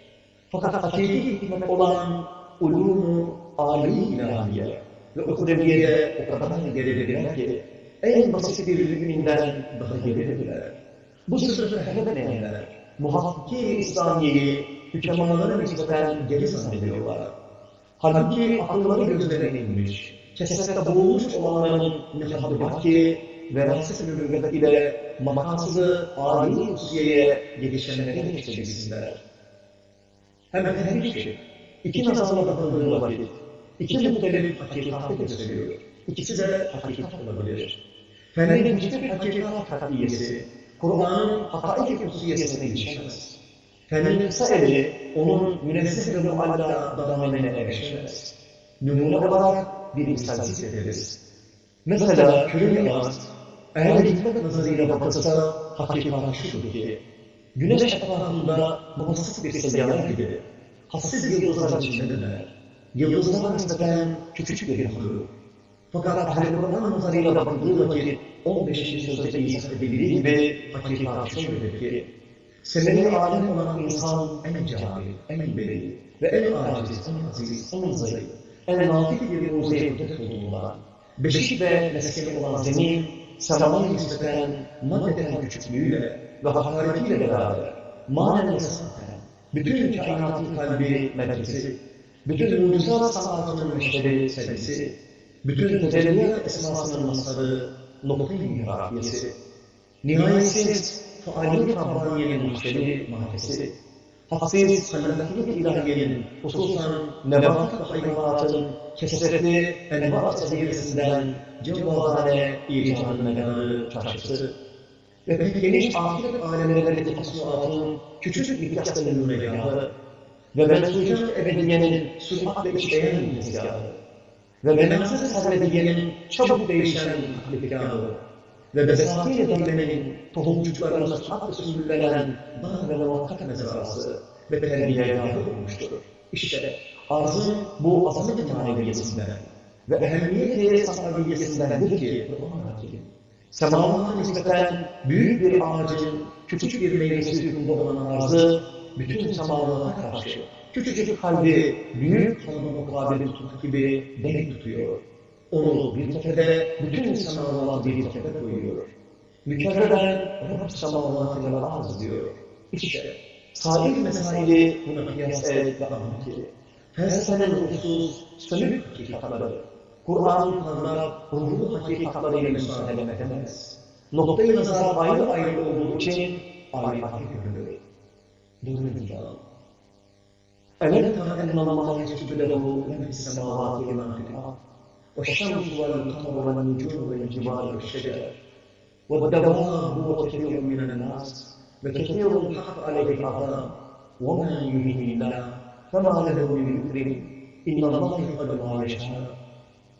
Fakat hakiki hikmet olan ulûmu âli ilahiye ve ukudeviyede o kadar geridirler ki en basit bir müminden daha geridirler. Bu sırrı fehmedenler muhakkiki İslamiye'yi hükemalara nispeten geri zannediyorlar. Halbuki akılları gözlerine inmiş, kesrette bulunmuş olanların ne haddi var ki veraset-i nübüvvet ile makasıdı âli usiyeye gelişenlere geçebilsinler. Hemen her şey, iki nazarla bakıldığı vakit, iki muhtelif hakikatı gösteriyor. İkisi de hakikat olabilir. Fenin hiçbir hakikat hakiyesi, Kur'an'ın hakaik usiyesine ilişemez. Fenin kısa eli, onun münezzeh ve mualla damine erişemez. Numune olarak bir misal zikrederiz. Mesela küre ağaç, eğer hikmet nazarıyla bakılsa hakikat şudur ki, güneş etrafında muhassıs bir seyyar gibi, hassiz yıldızlar içindeler. Yıldızlar nispeten küçük bir mahluk. Fakat ahli Kur'an nazarıyla bakıldığı vakit 15. sözde izah edildiği gibi hakikat şöyledir ki Semeni alem olan insan en cahil, en beri ve en aciz, en aziz, en zayıf, en natif bir mucize kudret olduğundan beşik ve meskeni olan zemin semaya nispeten maddeten küçüklüğüyle ve hakaretiyle beraber manen ve zaten bütün kainatın kalbi merkezi, bütün mucizat sanatının meşteri sevgisi, bütün tecelliyat esmasının masarı, noktayı hierarşiyesi, nihayetsiz faaliyet Rabbaniye'nin müşteri mahkesi, hassiz halakiyet ilahiyenin hususan nebatat ve hayvanatın kesretli enva seviyesinden cevvazane icanın mekanı çarşısı ve geniş ahiret alemlerindeki tasniyatın küçücük bir yaslanın mekanı ve mensucat ebediyenin süratle işleyen tezgahı ve menasız sabediyenin çabuk değişen taklifgahı ve besatiye daimenin tohumcuklarına süratle sümbüllenen dar ve muvakkat mezrası ve terbiyegahı olmuştur. İşte arzın bu azamet maneviyesinden ve ehemmiyeti sahabiyesinden ki Kur'an-ı Semavata nispeten büyük bir ağacın küçük bir meyvesi hükmünde olan arzı bütün semavata karşı küçücük kalbi büyük kalbin mukabil tutmak gibi denk tutuyor. Onu bir tepede bütün semavat bir tepede koyuyor. Mükerreden Rabb semavatı ve arz diyor. İşte sair mesaili buna kıyas et ve anlat ki felsefenin ruhsuz, sönük hakikatları, Kur'an'ın parlak, ruhlu hakikatlarıyla müsaade edemez. Noktayı nazar ayrı ayrı olduğu için ayrı ayrı görülür. Dördüncü dağ. ألم تر أن الله يسجد له من في السماوات ومن في الأرض والشمس والقمر والنجوم والجبال والشجر والدواب وكثير من الناس. وكثير حق عليه العذاب ومن يهده الله. فما له من مكرم إن الله يفعل ما يشاء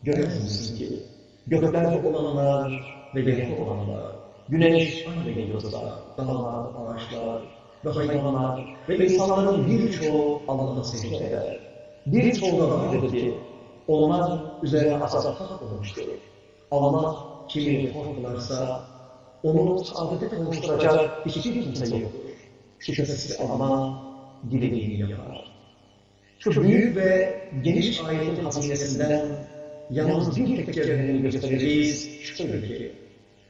Göremezsiniz ki göklerde olanlar ve yerde olanlar, güneş, ve yıldızlar, dağlar, ağaçlar ve hayvanlar ve insanların birçoğu Allah'a secde eder. Birçoğu da vardır ki onlar üzerine azap hak olmuştur. Allah kimi korkularsa onu saadete kavuşturacak hiçbir kimse yoktur. Şüphesiz Allah dilediğini yapar. Şu büyük ve geniş ayetin hazinesinden yalnız bir tek cevherini göstereceğiz. Şöyle ki,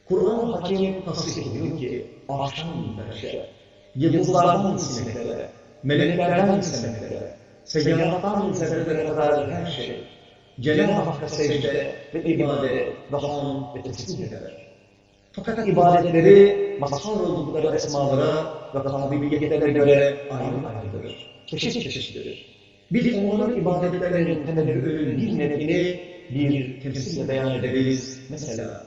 Kur'an-ı Hakim tasdik ediyor ki, ağaçtan beşer, yıldızlardan sineklere, meleklerden sineklere, seyyarattan zerrelere kadar her şey, Cenab-ı Hakk'a secde ve ibadet ve ham ve tesbih eder. Fakat ibadetleri mazhar oldukları esmalara ve kabiliyetlerine göre ayrı ayrıdır. Çeşit çeşittir. Biz onların ibadetlerinin temeddüğünün bir netini bir temsille beyan ederiz. Mesela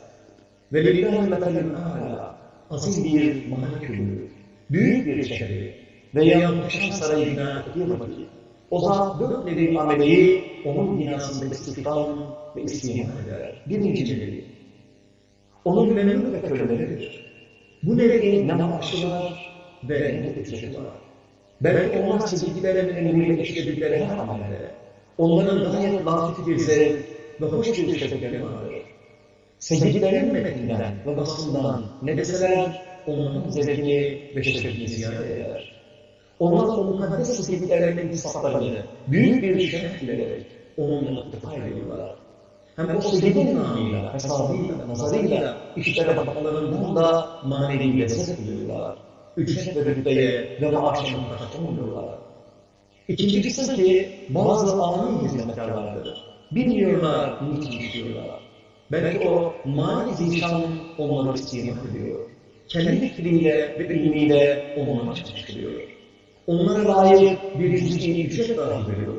ve lillahi metelün âlâ azim bir malakülü, büyük bir şehri veya muhteşem sarayı bina ettiği vakit o zat dört nevi ameleyi onun binasında istihdam ve istihdam eder. Birinci nevi. Onun memnun ve köleleridir. Bu nevi ne maaşılar ve ne ücreti var. Belki onlar sevdiklerinin emriyle işledikleri her amelde, onların gayet latif bir zevk ve hoş bir şefkatleri vardır. Sevdiklerinin metninden ve vasfından ne deseler, onların zevkini ve şefkatini ziyade eder. Onlar o mukaddes sevdiklerinin isfatlarını büyük bir şeref bilerek onunla iktifa ediyorlar. Hem o sevginin namıyla, hesabıyla, nazarıyla işlere bakmalarından da manevi lezzet duyuyorlar. Ücret ve rütbeye ve maaşa muhtaç olmuyorlar. İkinci kısım ki bazı ani hizmetkarlardır. Bilmiyorlar, niçin işliyorlar. Belki o mali zişan onları istimak ediyor. Kendi fikriyle ve ilmiyle onları çalıştırıyor. Onlara layık bir cüz'i ücret dahi veriyor.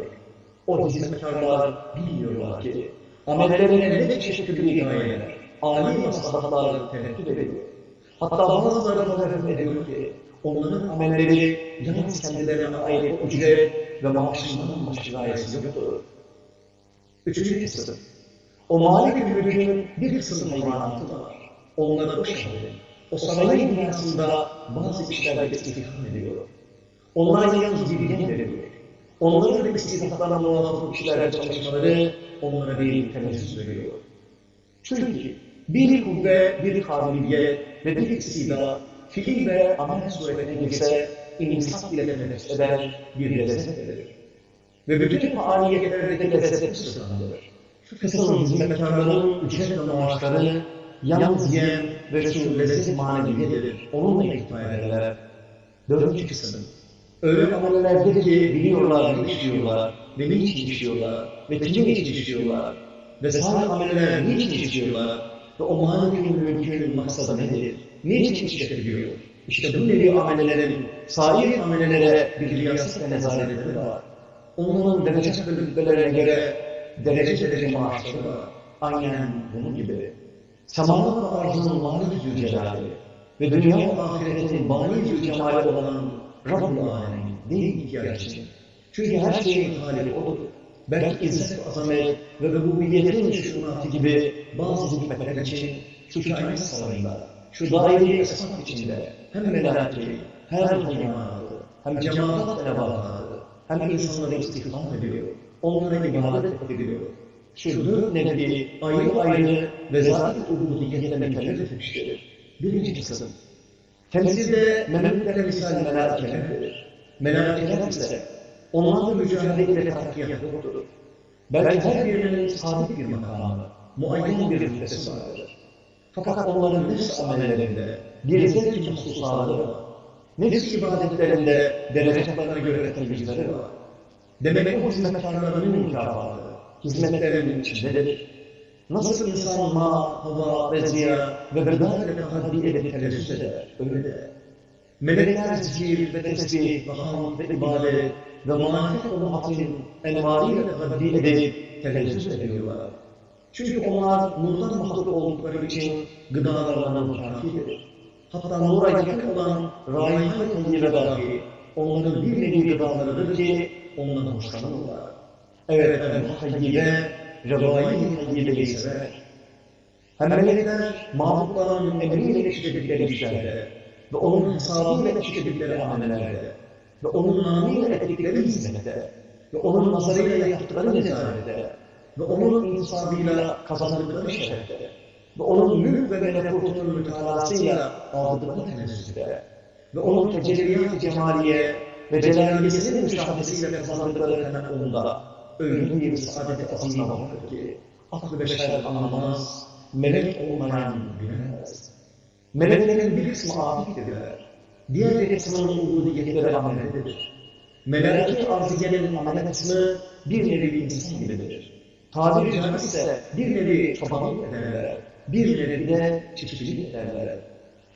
O hizmetkarlar bilmiyorlar ki amellerine ne de çeşitli gayeler, âli maslahatlar tereddüt ediyor. Hatta bazıları tarif ediyor ki onların amelleri yalnız kendilerine ait ücret ve maaşından başka gayesi yoktur. Üçüncü kısım. O malik mülkün bir kısım hayvanatı var. Onlara o şehrin, o sarayın dünyasında bazı işlerde istihdam ediyor. Onlara yalnız dividen veriyor. Onların da istihdatlarına muvafık işlerde çalışmaları onlara bir temezzüz veriyor. Çünkü bir kuvve, bir kabiliyet ve bir istidat, fiil ve amel suretine girse, insaf ile teneffüs eden bir lezzet verir. Ve bütün faaliyetlerdeki lezzet bu sırrındadır. Şu kısım hizmetkarların ücret ve maaşları yalnız yem ve şu lezzet maneviyedir. Onunla iktifa ederler. Dördüncü kısım. Öyle amellerdir ki biliyorlar ne işliyorlar ve niçin işliyorlar ve kimin için işliyorlar ve salih ameller niçin işliyorlar ve o manevi mümkün maksadı nedir? Niçin işletiliyor? İşte bu nevi amellerin sair amellere bir riyaset ve nezaretleri var. Onların derece ve rütbelerine göre derece derece maaşları. Aynen bunun gibi. Semalar ve arzının mali zülcelali ve dünya ve ahiretin mali zülcemali olan Rabbul Alemin değil ihtiyaç için. Çünkü her şeyin hali odur. Belki izzet ve azamet ve rububiyetin şunatı gibi bazı hikmetler için şu kainat sarayında, şu daire esnaf içinde hem melaki, hem hayvanatı, hem cemaat ve nebatatı, hem insanları istihdam ediyor, onlara ibadet ediliyor. Şu dört nevi ayrı ayrı ve zat-ı ubudiyetle mükellef etmiştir. Birinci kısım. Temsilde melekler misal melaikeler verir. Melaikeler ise onlarla mücadele ve takiyat yoktur. Belki her birinin sabit bir makamı, muayyen bir rütbesi vardır. Fakat onların nefs amellerinde bir zevk mahsusları var. Nefs ibadetlerinde derecatlarına göre tecrübeleri var. Demek o hizmetkarlarının mükafatı, hizmetlerinin içindedir. Nasıl insan ma, hava ve ve gıda ile takaddi edip telaffuz eder, öyle de. Melekler zikir ve tesbih ve hamd ve ibadet ve marifet ve muhatin envariyle takaddi edip telaffuz ediyorlar. Çünkü onlar nurdan mahluk oldukları için gıdalarına mutakiptir. Hatta nura yakın olan raiha-i tayyibe dahi onların nevi gıdalarıdır ki ondan hoşlanırlar. Evet, bu tayyibe revai-i tayyibeyi sever. Hem melekler mahlukların emriyle işledikleri işlerde ve onun hesabıyla işledikleri amellerde ve onun namıyla ettikleri hizmette ve onun nazarıyla yaptıkları nezarette ve onun insabıyla kazandıkları şerefte ve onun mülk ve melekutunun mütalasıyla aldıkları tenezzüde ve onun tecelliyat-ı cemaliye ve celaliyesinin müşahadesiyle kazandıkları tenakkulunda öyle bir saadet-i azime vardır ki aklı beşer anlamaz, melek olmayan bilemez. Meleklerin bir kısmı afittirler, diğer kısmının ubudiyetleri ameldedir. Melaike arziyenin amel kısmı bir nevi insan gibidir. Tabiri caizse bir nevi çobanlık ederler, bir nevi de çiftçilik ederler.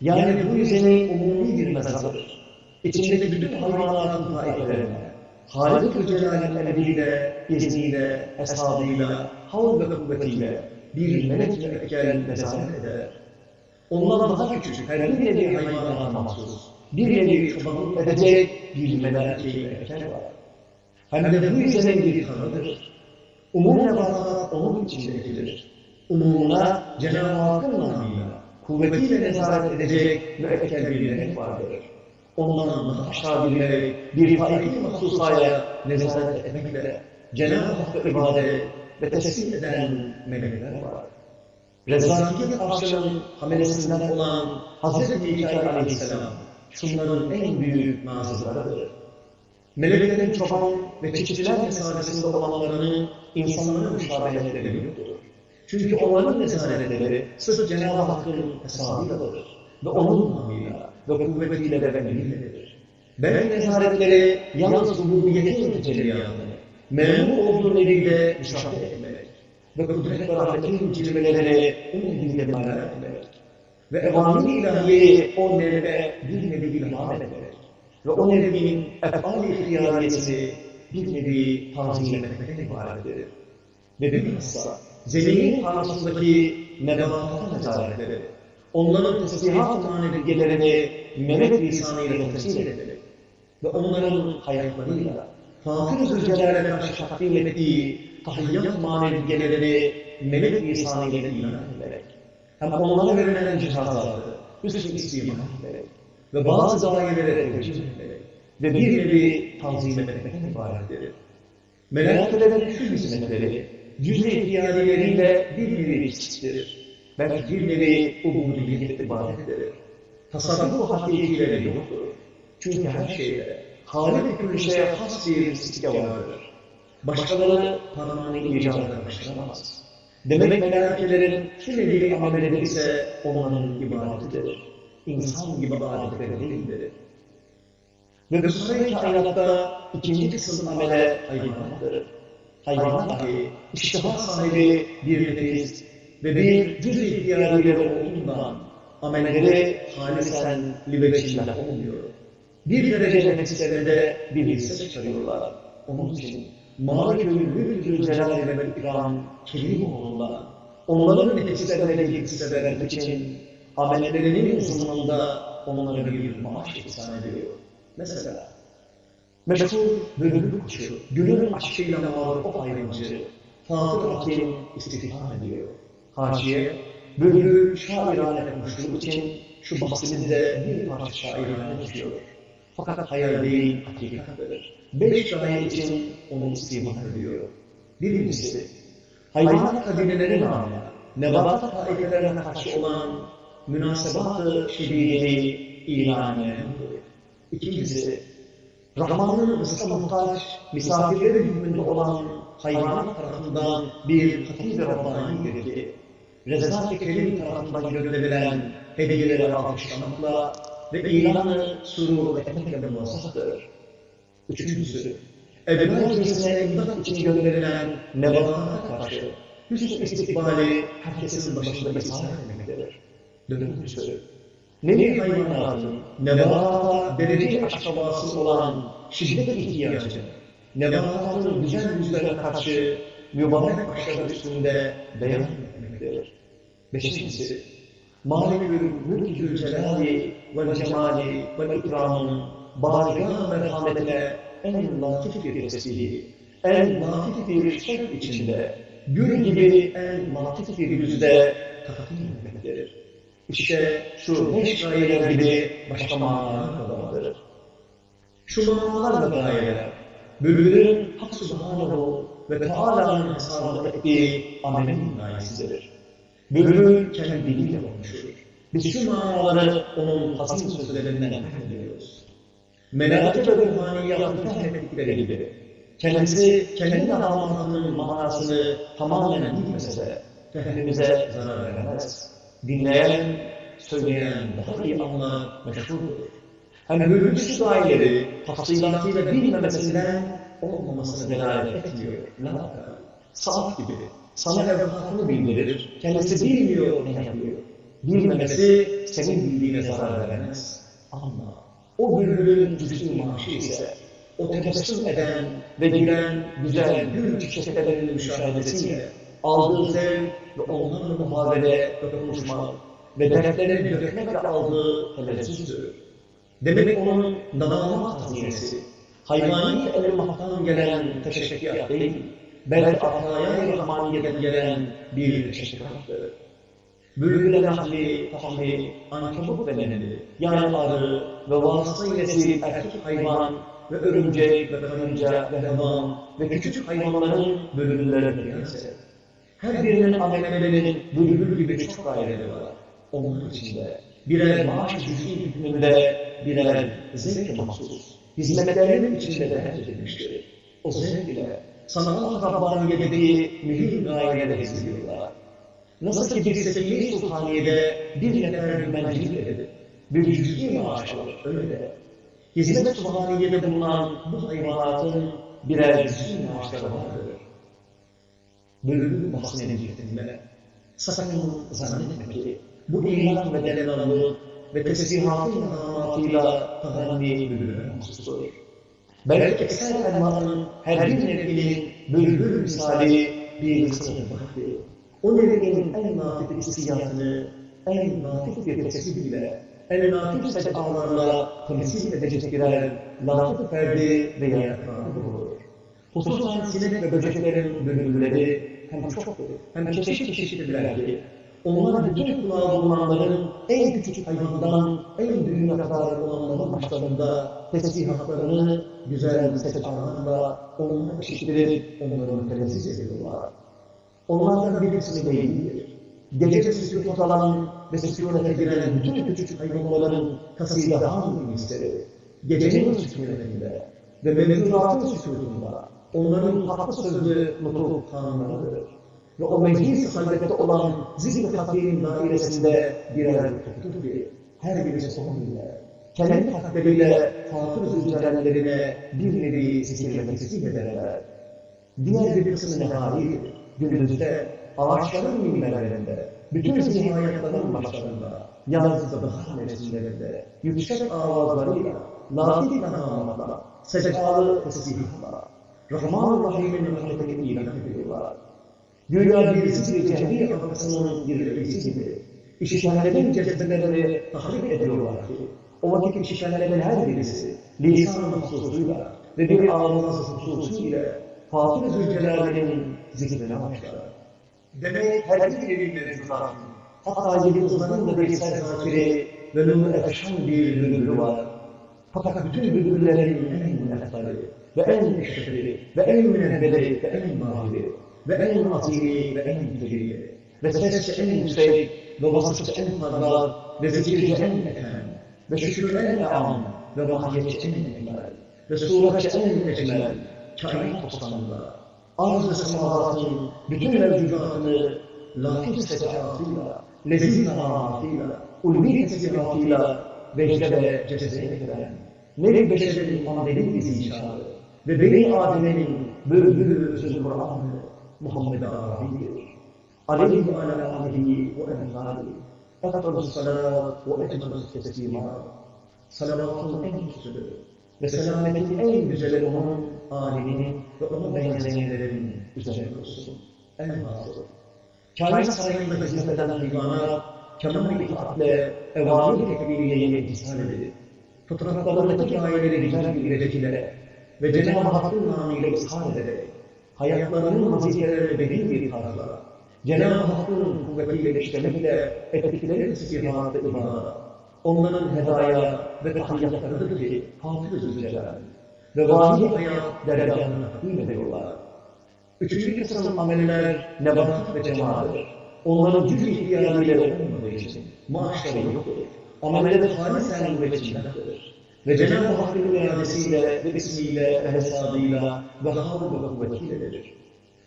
Yani bu yüzenin umumi bir mezarıdır. İçindeki bütün hayvanatın taifelerine, Halik-ı Celal'in emriyle, izniyle, hesabıyla, havl ve kuvvetiyle bir melek müekkel nezaret eder. Ondan daha küçük her bir nevi hayvanata mahsus, bir nevi çobanlık edecek bir melek-i müekkel var. Hem de bu yüzenin bir kanıdır. Umum nebatat onun içindekidir. Umumuna Cenab-ı Hakk'ın namıyla, kuvvetiyle nezaret edecek müekkel bir melek vardır. Ondan aşağı bir melek, bir faiki mahsusaya nezaret etmekle Cenab-ı Hakk'a ibadet ve teslim eden melekler var. Rezakiyet arşının hamelesinden olan Hazreti Mikail Aleyhisselam şunların en büyük nazırlarıdır. Meleklerin çoban ve çiftçiler mesaresinde olanlarını insanlara müşabehetleri yoktur. Çünkü onların nezaretleri sırf Cenab-ı Hakk'ın hesabıyladır ve onun namıyla ve kuvvetiyle ve emriyledir. Belki nezaretleri yalnız rububiyetin tecelliyatını, memnun olduğu neviyle müşahede etmek ve kudret ve rahmetin cilvelerini o neviyle merak etmek ve evamir ilahiyeyi o nevre bir nevi ilham etmek ve o nevin efal-i ihtiyariyesini bir nevi tanzim etmekten ibarettir. Ve bilhassa zeminin arasındaki nebatat nezaretleri, onların tesbihat-ı maneviyelerini melek lisanıyla temsil ederek ve onların hayatlarıyla fakir zülcelere karşı takdim ettiği tahiyyat maneviyelerini melek lisanıyla ilan ederek hem onlara verilen cihazatı üstü istimal ederek ve bazı dairelere tevcih ederek ve bir nevi tanzim etmekten ibarettir. Melekelerin şu hizmetleri cüz-i ihtiyariyeleriyle bir nevi içtir. Belki bir nevi ubudiyet ibadettir. Tasavvuf hakikileri yoktur. Çünkü her şeyde, halik bir şeye has bir sikke vardır. Başkaları parmağını icadına başlamaz. Demek melekelerin şu nevi amelleri ise onların ibadetidir. İnsan gibi ibadetleri değildir. Ve saray kainatta ikinci kısım amele hayvandır. Hayvan dahi iştiha sahibi bir nefis ve bir cüz ihtiyarıyla olduğundan amelleri halisen libeçillah olmuyor. Bir derece nefislerinde bir hisse çıkarıyorlar. Onun için Malik-ül Mülk-ül Celal ve İkram kelim olurlar. Onların nefislerine hisse vermek için amellerinin uzunluğunda onlara bir maaş ihsan ediyor. Mesela meşhur bölümlü kuşu, gönül aşkıyla mağlup o hayvancı, Fatır Hakim istihdam ediyor. Haşiye, bölümlü şairane konuştuğu için şu bahsimizde bir parça şairane düşüyor. Fakat hayal değil, hakikattir. Beş gaye için onu istihdam ediyor. Birincisi, hayvan kabilelerine rağmen nebat taifelerine karşı olan münasebat-ı şebihini ilan İkincisi, Rahman'ın rızka muhtaç, misafirleri hükmünde olan hayvanat tarafından bir hatib-i Rabbani'dir ki, Rezzat-ı Kerim tarafından gönderilen hediyeleri alkışlamakla ve ilanı surur etmekle muvasaftır. Üçüncüsü, Ebedi cinsine imdat için gönderilen nebatata karşı hüsn istikbali herkesin başında ishar etmektedir. Dördüncüsü, Nevi hayvanatın nebata derece aşaması olan şiddet ihtiyacı, nebatatın güzel yüzlerine karşı mübarek başları üstünde beyan etmektedir. Beşincisi, Malikül Mülkül Celali ve Cemali ve İkram'ın barigah merhametine en latif bir tesbihi, en latif bir şerh içinde, gül gibi en latif bir yüzde takdim etmektedir. İşte şu beş gayeler gibi başka manalar da vardır. Şu manalar ve gayeler, bülbülün Hak Subhanahu ve Teala'nın hesabını ettiği amelin gayesidir. Bülbül kendi diliyle konuşur. Biz şu manaları onun hazin sözlerinden ediyoruz. Meleket ve ruhaniyatı fehmettikleri gibi, kendisi kendi alamatının manasını tamamen bilmese de, fehmimize zarar vermez. Dinleyen, söyleyen daha iyi anlar meşhurdur. Bülbül şu gayeleri tafsilatıyla bilmemesinden olmamasını delalet etmiyor. Ne yapar? Saat gibi sana evlatını bildirir, kendisi bilmiyor ne yapıyor. Bilmemesi senin bildiğine zarar vermez. Ama o bülbülün cüz'i maaşı ise o tebessüm eden ve gülen güzel gül çiçeklerinin müşahedesiyle aldığı zevk ve onlarla muhabere ve konuşma ve dertlerini dökmekle aldığı telezzüzdür. Demek onun nadamat hazinesi, hayvani elmahtan gelen teşekkürat değil, belki ataya rahmaniyeden gelen bir teşekkürattır. Bülbüle nahli, tahli, ankebut deneni, yani arı ve vasıtayla sivil erkek hayvan ve örümcek ve karınca ve hayvan ve küçük hayvanların bülbüllerine kıyas et. Her birinin amellerinin bülbül gibi çok gayreleri var. Onun içinde birer maaş cüz'i hükmünde birer zevk mahsus. Hizmetlerinin içinde de edilmiştir. O zevk ile sanat Rabbaniye'deki mühim gayeleri hizmediyorlar. Nasıl ki bir sekiye sultaniyede bir nefer mencilik edip bir cüz'i maaş alır, öyle. Hizmet sultaniyede bulunan bu hayvanatın birer cüz'i maaşları vardır. Bülbül bahsine girdiğinde sakın zannetme ki bu iman ve delalı ve tesbihatın namatıyla tahanni bülbüle mahsustur. Belki ekser elmanın her bir nevinin bülbül misali bir vardır. O nevinin en natif hissiyatını en natif bir tesbihle, en natif secalarla temsil edecek birer latif ferdi ve yaratmanı bulur. Hususan sinek ve böceklerin bülbülleri hem çoktur, hem çeşit çeşitliler ki, onlar bütün kulağı bulunanların en küçük hayvandan en büyüğüne kadar olanların başlarında tesbihatlarını güzel secalarla onları eşittirip onları mütelezziz ediyorlar. Onlardan birisi değildir. Gece sükut alan ve sükunete giren bütün küçük hayvanların tasirahan hisleri, gecenin sükunetinde ve mevzuatın sükutunda onların haklı sözlü nutuk kanunlarıdır. Ve o meclis halvette olan zikr-i hakimin dairesinde birer tuttu ki her birisi onunla kendi takdiriyle fatır zülcelallerine bir nevi zikirle teslim ederler. Diğer bir kısmı nehari, gündüzde ağaçların minberlerinde, bütün zihniyatların başlarında, yalnız bahar mevsimlerinde, yüksek avazlarıyla, latif namatla, seccalı tesbihla, Rahman Rahim'in rahmetini ilan ediyorlar. Güya bir zikri cehri halkasının bir reisi gibi, işitenlerin cezbelerini tahrip ediyorlar ki, o vakit işitenlerin her birisi, lisan mahsusuyla ve bir ağız hususuyla Fatih Zülcelal'in zikrine başlar. Demek her bir evin mevzudatı, hatta yıldızların da bir sersakiri ve nuru efşan bir bülbülü var. Fakat bütün bülbüllerin en efsali ve en eşrefli ve en münevveli ve en mahiri ve en azimi ve en mütebiri ve sesçe en yüksek ve vasıfça en fazla ve zikirce en ethem ve şükür en am ve vahiyetçe en ekmel ve suretçe en ecmel kainat tostanında arz-ı semavatın bütün mevcudatını latif secatıyla, leziz namatıyla, ulvi tesbihatıyla vecde ve cezeye eden, nevi beşerin ameli zişarı ve beni Adem'in bülbülü sözü Kur'an'ı Muhammed Arabi'dir. Aleyhi ve ala alihi ve enfali, eftalı salat ve ecmalı teslimat, salavatın en üstünü ve selametin en güzeli onun aliminin ve onun benzeyenlerin üzerine olsun. Fazla. Kainat sarayında hizmet eden hayvanat, kemal-i itaatle, evamir tekbiriyeye imtisal edip, fıtratlarındaki gayeleri güzel bilgilecekilere ve Cenab-ı Hakk'ın namıyla ishal ederek, hayatlarının vazifelerini belli bir tarzla, Cenab-ı Hakk'ın kuvvetiyle işlemekle ettikleri tesbihat-ı ibadet, onların hedaya ve tahiyyatlarıdır ki hafız Zülcelal ve vahiy hayat dergahına takdim ediyorlar. Üçüncü kısım ameller nebatat ve cemaattir. Onların güç ihtiyarıyla olmadığı için maaşları yoktur. Amelleri halisen ve çiğnektir. Ve Cenab-ı Hakk'ın iradesiyle ve ismiyle ve hesabıyla ve havlu ve kuvvetiyledir.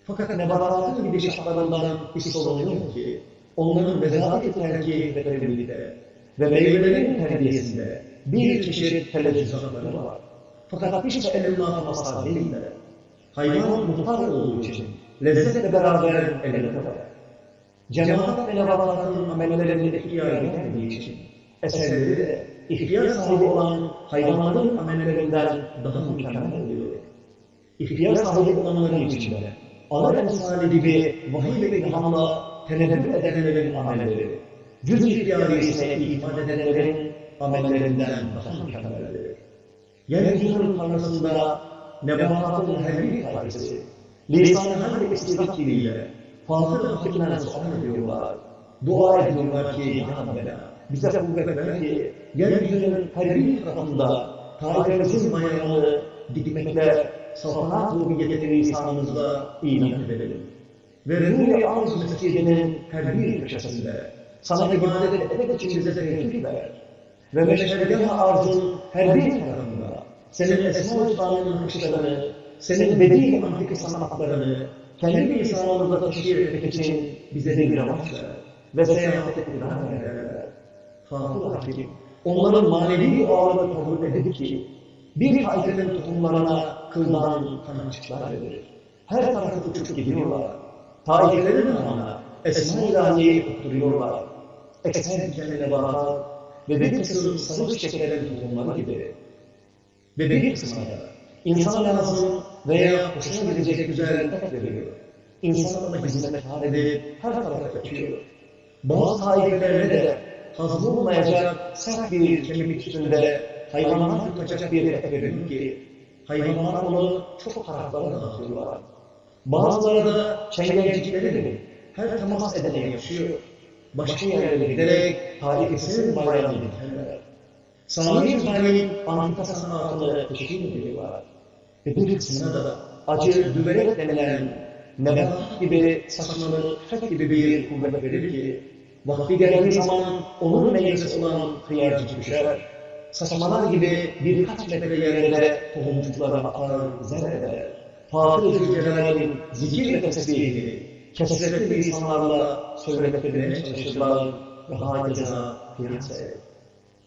Fakat nebatatın gidişatlarından hissolunuyor ki onların vezaat terki ve tevhidde ve meyvelerin terbiyesinde bir çeşit televizyonları var. Fakat hiç elma masal değil de hayvan muhtar olduğu için lezzetle beraber eline var. Cemaat ve nebatatın amellerinde ihtiyaç etmediği için eserleri de ihtiyaç sahibi olan hayvanların amellerinden daha mükemmel oluyor. İhtiyaç sahibi olanların içinde alır emsali gibi vahiy ve ilhamla tenebbül edenlerin amelleri, cüz ihtiyarı ise ifade edenlerin amellerinden daha mükemmeldir. Yeryüzünün tanrısında nebatatın her bir tanesi, lisan-ı hal ve istidat diliyle Fatır Hakimlerine sual ediyorlar. Dua ediyorlar ki Ya Rabbena, bize kuvvet ver ki yeryüzünün her bir tarafında tarifemizin bayrağını dikmekle saltanat rubiyetini lisanımızda ilan edelim. Ve Nuri Arz Mescidinin her bir köşesinde sana ibadet etmek için bize tevfik ver. Ve meşhergah arzın her bir tarafında senin Esma-ı nakışlarını, senin bedi antik sanatlarını kendi lisanımızda taşıyır etmek için bize bir amaç ver. Ve seyahat ettiren ederler. Fatih Hakim, onların manevi dualarını kabul edip ki, bir taifenin tohumlarına kıldan kanatçıklar verir. Her tarafı uçup gidiyorlar. Taifelerin namına Esma-i İlahiye'yi okturuyorlar. Eksen kendine bakar ve bir kısım sarı çiçeklerin tohumları gibi. Ve bir kısmına da insan lazım veya hoşuna gidecek güzel et veriyor. İnsan ona hizmet edip her tarafa kaçıyor. Bazı taifelerine de hazmolmayacak sert bir kemik üstünde hayvanlar tutacak bir veriyor ki hayvanlar onu çok taraflara dağıtıyorlar. Bazıları da çengelcikleri gibi her temas edene yaşıyor. Başka yerlere giderek tarifesinin bayrağını dikerler. Sami Zali'nin antika sanatını teşkil ediyorlar. Ve bir kısmına da acı dübelek denilen nebat gibi saçmalı tüfek gibi bir kuvvet verir ki, vakti geldiği zaman onun meyvesi olan hıyarcık düşer, saçmalar gibi birkaç metre yerlere tohumcuklara atar, zer eder. Fatih-i Celal'in zikir tesbihini kesretli lisanlarla söyletmeye çalışırlar ve hakeza kıyas eder.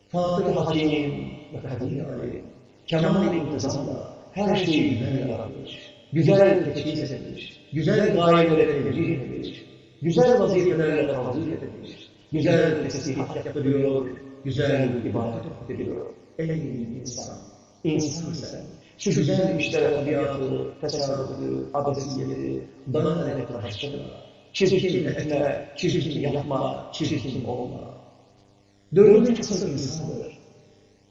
Fatih-i Hakim ve Kadir Ali, kemal-i intizamla her şeyi güzel yaratmış, güzel teçhiz etmiş, güzel gayelere tevcih etmiş, güzel vazifelerle tavzif etmiş, güzel tesbihat yaptırıyor, güzel ibadet ediyor. Ey insan, insan sen, şu güzel işlere tabiatı, tesadüfü, abesiyeti, bana yaklaştırma. Çirkin etme, çirkin yapma, çirkin olma. Dördüncü kısım insandır.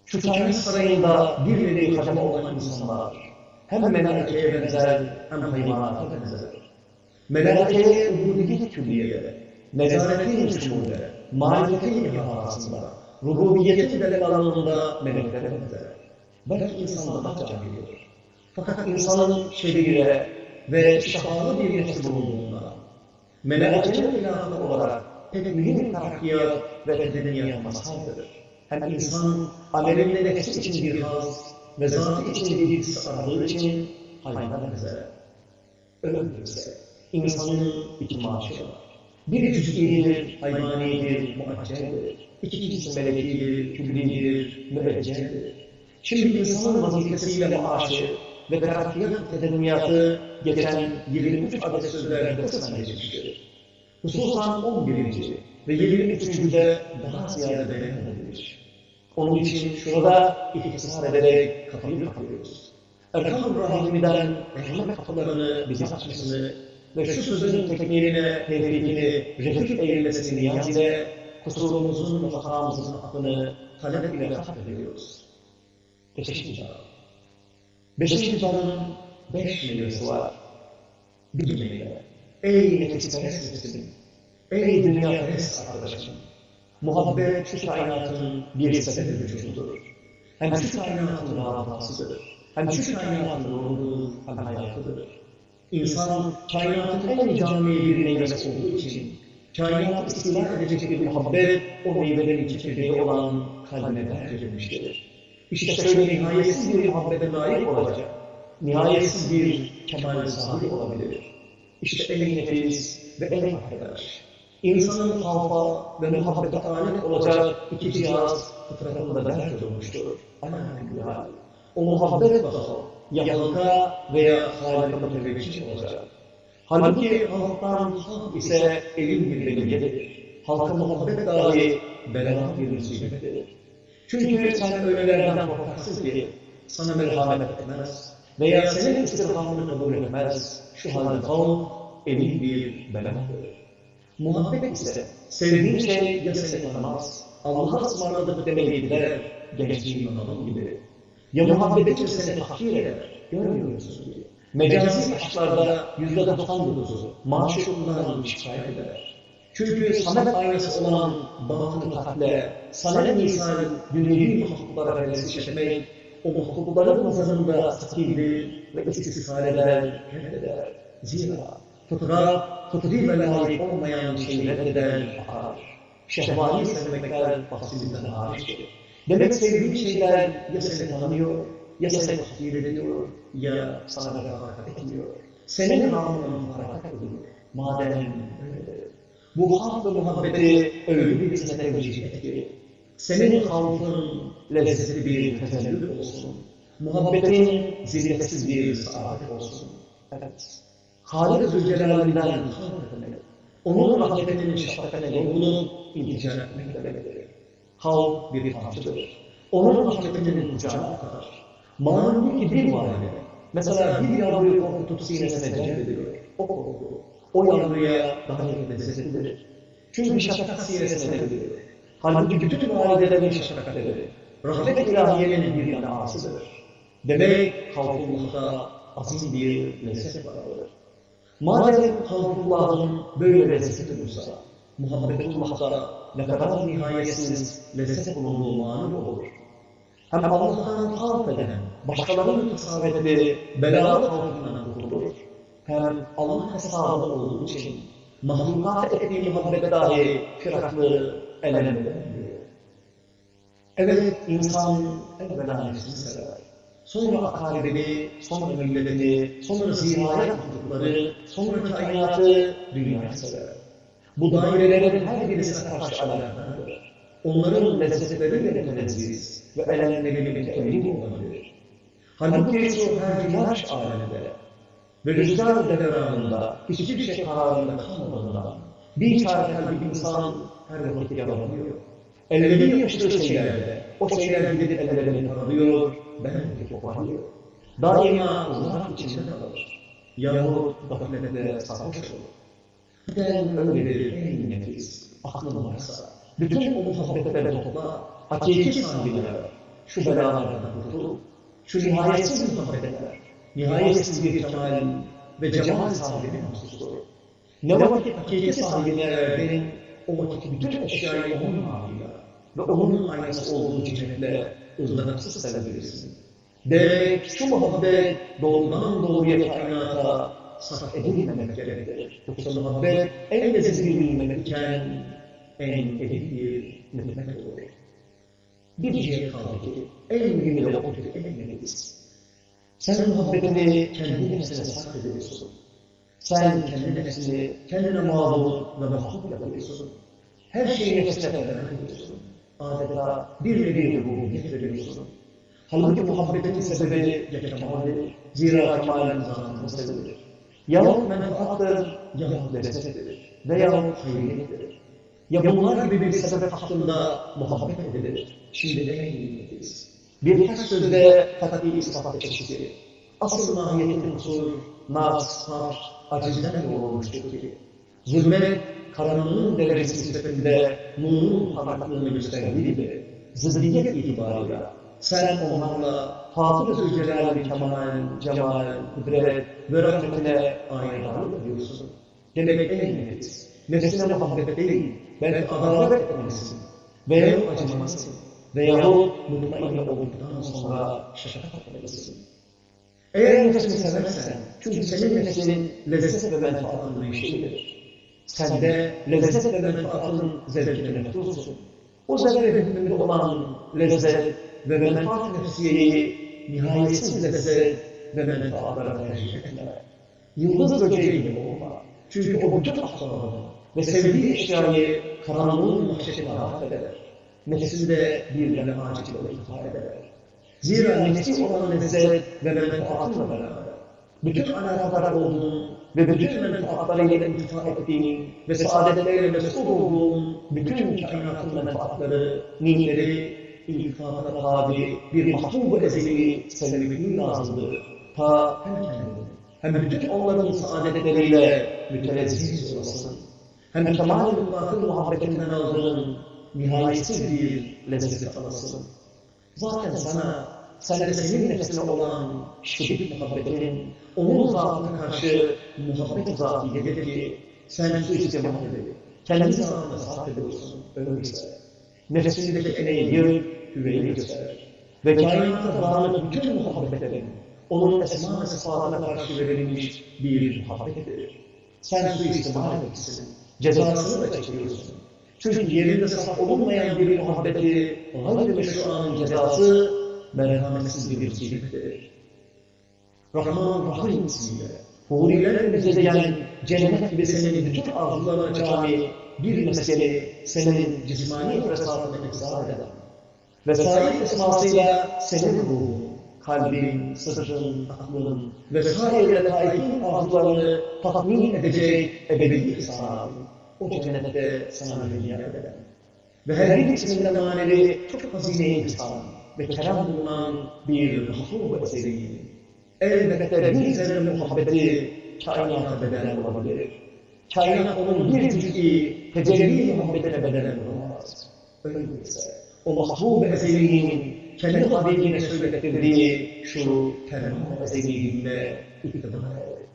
Şu kainat sarayında bir nevi kademe olan insanlar, hem melaikeye benzer, hem hayvanata benzer. Melaikeye ubudiyet külliye, nezareti şumule, marifeti ihafasında, rububiyeti delalalında meleklere benzer. Belki insan daha cahildir. Fakat insanın şerire ve şafalı bir nefsi bulunduğunda, melaikenin ilahı olarak pek mühim terakkiyat ve medeniyet mazhardır. Hem insan amelinde nefsi için bir haz ve zatı için bir his aradığı için hayvana benzer. Öldürse insanın iki maaşı var. Biri cüz'idir, hayvanidir, muacceldir. İkincisi melekidir, küllidir, müecceldir. Şimdi insanın vazifesiyle maaşı ve terakkiyat tedeniyatı geçen 23 adet sözlerde kısmen geçmiştir. Hususan 11. ve 23. daha ziyade edilmiş. Onun için şurada ihtisar ederek kafayı kapıyoruz. Erkan-ı Rahim'den rahmet kapılarını bize açmasını ve şu sözün tekniğine, tehrikini, refik eğilmesini ile kusurumuzun ve hatamızın hakkını talep ile kat ediyoruz. Beşinci dağ. Beşinci dağın beş meyvesi var. Bir meyve. Ey nefisperest nefsim. Ey dünya perest arkadaşım. Muhabbet şu kainatın bir sebebi vücududur. Hem şu kainatın rabıtasıdır. Hem şu kainatın ruhudur, hem hayatıdır. İnsan kainatın en cami bir meyvesi olduğu için kainatı istila edecek bir muhabbet o meyvelerin çekirdeği olan kalbine verilmiştir. İşte şöyle nihayetsiz bir muhabbete layık olacak, nihayetsiz bir kemal sahibi olabilir. İşte ey nefis ve ey arkadaş, insanın havfa ve muhabbete alet olacak iki cihaz fıtratında dert olmuştur. Alhamdülillah. O muhabbet basağı ya halka veya halika müteveccih olacak. Halbuki halktan halk ise elin bir belgedir. Halka muhabbet dahi belalı bir musibettir. Çünkü sen öylelerden korkarsın ki sana merhamet etmez veya senin istirhamını kabul etmez. Şu halde kavm elin bir beladır. Muhabbet ise sevdiğin şey ya seni tanımaz, Allah'a ısmarladık demeyi gider, gençliğin adamı gibi. Ya muhabbetin seni takdir eder, görmüyor musun diye. Mecazi aşklarda yüzde doksan dokuzu maşukundan şikayet eder. Çünkü samet aynası olan batın kalple, sanet misal dünyevi mahluklara benzeş etmek, o mahlukların nazarında sakildir ve istisal eder, reddeder. Zira fıtrat, fıtri ve layık olmayan şeyi reddeder, akar. Şehvani sevmekler bahsedilen hariçtir. Demek sevdiğin şeyler ya seni tanıyor, ya seni takdir ediyor, ya sana refakat etmiyor. Senin namına harakat ediyor. Madem öyledir. Bu hak ve muhabbeti öyle bir hizmete tevcih et ki, senin havfın lezzetli bir tezellül olsun. Muhabbetin zilletsiz bir saadet olsun. Evet. Halik Zülcelal'inden havf etmek, onun rahmetinin şefkatine yol bulup iltica etmek demektir. Havf bir parçadır. Onun rahmetinin kucağına kadar. Manevi bir valide. Mesela bir yavruyu korkutup sinesine celbediyor. O korku. O yavruya daha lezzetlidir. Çünkü şefkat sinesine ediyor. Halbuki bütün validelerin şefkatleri, rahmet ilahiyenin bir yanasıdır. Demek Havfullah'ta azim bir lezzet vardır. Madem Havfullah'ın böyle lezzeti olursa, Muhabbetullah'ta ne kadar nihayetsiz lezzet bulunduğu mani olur. Hem Allah'tan havf eden, başkalarının tasavvurları belalı havfinden kurtulur. hem Allah hesabı olduğu için mahlukat ettiği muhabbete dahi firaklı elemeden Evet, insan evvela nefsini sever. Sonra akaribini, sonra milletini, sonra ziraya kutupları, sonra kainatı, dünyayı sever. Bu dairelerin her birisine karşı alakalıdır. Onların lezzetleriyle mütenezziz ve elemleriyle mütevellim olabilir. Halbuki şu her güneş aleminde ve rüzgar deveranında hiçbir şey kararında kalmadığından bir çare kalbi insan her vakit yalanıyor. Ellerini yapıştığı şeylerde, o şeyler gidip ellerini paralıyor, benlik koparıyor. Daima uzak içinde kalır. Yahut gafletle sarhoş olur. Neden öyledir ey nefis, aklın varsa, bütün o muhabbetleri topla, hakiki ver. Şu belalardan kurtul, şu nihayetsiz muhabbetler, nihayetsiz bir cemal ve cemal sahibine mahsustur. Ne vakit hakiki sahibine verdiğin, o vakit bütün eşyayı onun haline ve onun aynası olduğu cennetle ızdırapsız sevebilirsin. Demek şu muhabbet doğrudan doğruya kainata sarf edilmemek gerektir. Yoksa muhabbet en bir nimet iken en ebedi bir nimet olur. Bir şey kaldı ki en mühimi de odur önemlisi. Sen muhabbetini kendi nefsine sarf ediyorsun. Sen kendi nefsini kendine mağdur ve mahkum yapıyorsun. Her şeyi nefsine feda ediyorsun. Adeta bir nevi ruhiyet veriyorsun. Halbuki muhabbetin sebebi ya kemaldir. Zira kemalin zatını sebebidir. Yahut menfaattır, yahut lezzettir. Veyahut hayriyettir. Ya bunlar gibi bir sebep hakkında muhabbet edilir. Şimdi de en nimetliyiz. Birkaç sözde fakat iyi ispat çeşidi. Asıl mahiyeti kusur, naz, har, acizden yorulmuştur ki. Zulmet, karanlığın derecesi nispetinde nurun parlaklığını gösterdiği gibi, zıddiyet itibarıyla sen onlarla Fatır-ı Zülcelal'i kemal, cemal, kudret ve rahmetine aynalarla ediyorsun. Demek en nefis, nefsine muhabbet değil, belki adalet etmelisin. Veyahut acımalısın. Veyahut mutmainne olduktan sonra şefkat etmelisin. Eğer nefsini seversen, çünkü senin nefsinin lezzet ve menfaatın bir şeyidir. Sen de lezzet ve menfaatın zevkine meftusun. O zevk ve olan lezzet ve menfaat nefsiyeyi nihayetsiz lezzet ve menfaatlara etme. Yıldız böceği gibi olma. Çünkü o bütün ahlarını ve sevdiği eşyayı karanlığın mahşetine affeder. Nefsinde bir yana acil ile ifade eder. Zira nefsi olan lezzet ve menfaatla beraber bütün alakadar olduğun ve bütün menfaatlarıyla intifa ettiğin ve saadetleriyle mesul olduğun bütün kainatın menfaatları, nimetleri, iltifatına tabi bir mahbub-u ezeli sevmenin lazımdır. Ta hem kendini hem bütün onların saadetleriyle mütelezziz olasın. Hem kemal-i muhabbetinden aldığın nihayetsiz bir lezzet alasın. Zaten sana, sen de senin nefsine olan şiddet muhabbetin, onun zatına karşı muhabbet zatiyedir ki, sen suistimal edip, kendi zatına sarf ediyorsun, öyleyse. Nefsindeki eneği hüveyi gösterir. Ve kainata dağınık bütün muhabbetlerin, onun esma ve sıfatına karşı verilmiş bir muhabbettir. Sen suistimal etmişsin, cezasını da çekiyorsun. Çünkü yerinde saf olunmayan bir muhabbeti, gayr meşruanın cezası, merhametsiz bir musibettir. Rahman Rahim ismiyle, huriler bize yani cennet gibi senin bütün arzularına cami bir mesele senin cismani fesatını ikzar eden ve sahip esmasıyla senin ruhun, kalbin, sırrın, aklın ve sahiyle taifin arzularını tatmin edecek ebedi ihsanı o cennette sana hediye eden ve her bir isminde manevi çok hazine insan ve kelam bulunan bir mahbub eseri. Elbette bir zerre muhabbeti kainata bedel olabilir. Kainat onun bir cüz'i tecelli muhabbetine bedel olamaz. Öyleyse o mahbub eseri'nin kendi Habibine söylettirdiği şu kelam eseriyle iktidar et.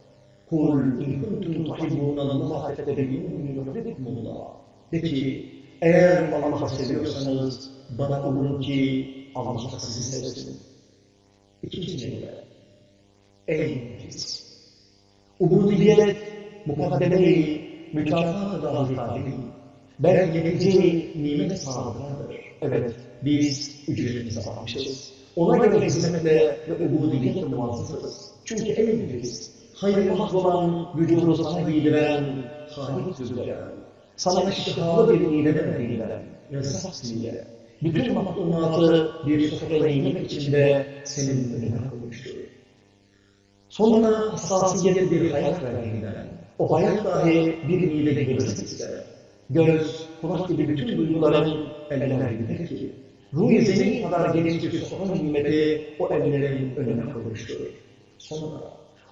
Kul in kuntum tuhibbunallaha fettebi'uni yuhibbukumullah. De ki eğer Allah'ı seviyorsanız bana umun ki Allah sizi sevsin. İkinci cümle. Ey nefis! Ubudiyet, mukaddemeyi, mükafat dahi tabi. Belki neticeli nimet sahadıdır. Evet, biz ücretimizi almışız. Ona göre hizmetle ve ubudiyetle muvazzafız. Çünkü emrimiz, hayır hak olan vücudu sana giydiren Halik Zülcelal. Sana iştihalı bir nimet verilen, rezzak diye. Bütün mahlumatı bir sofra nimet içinde senin önüne koymuştur. Sonra hassasiyetli bir hayat verdiğinden, o hayat dahi bir nimet görürsün ister. Göz, kulak gibi bütün duyguların eller gibidir ki, ruh zemin kadar geniş bir sofra nimeti o ellerin önüne koymuştur. Sonra,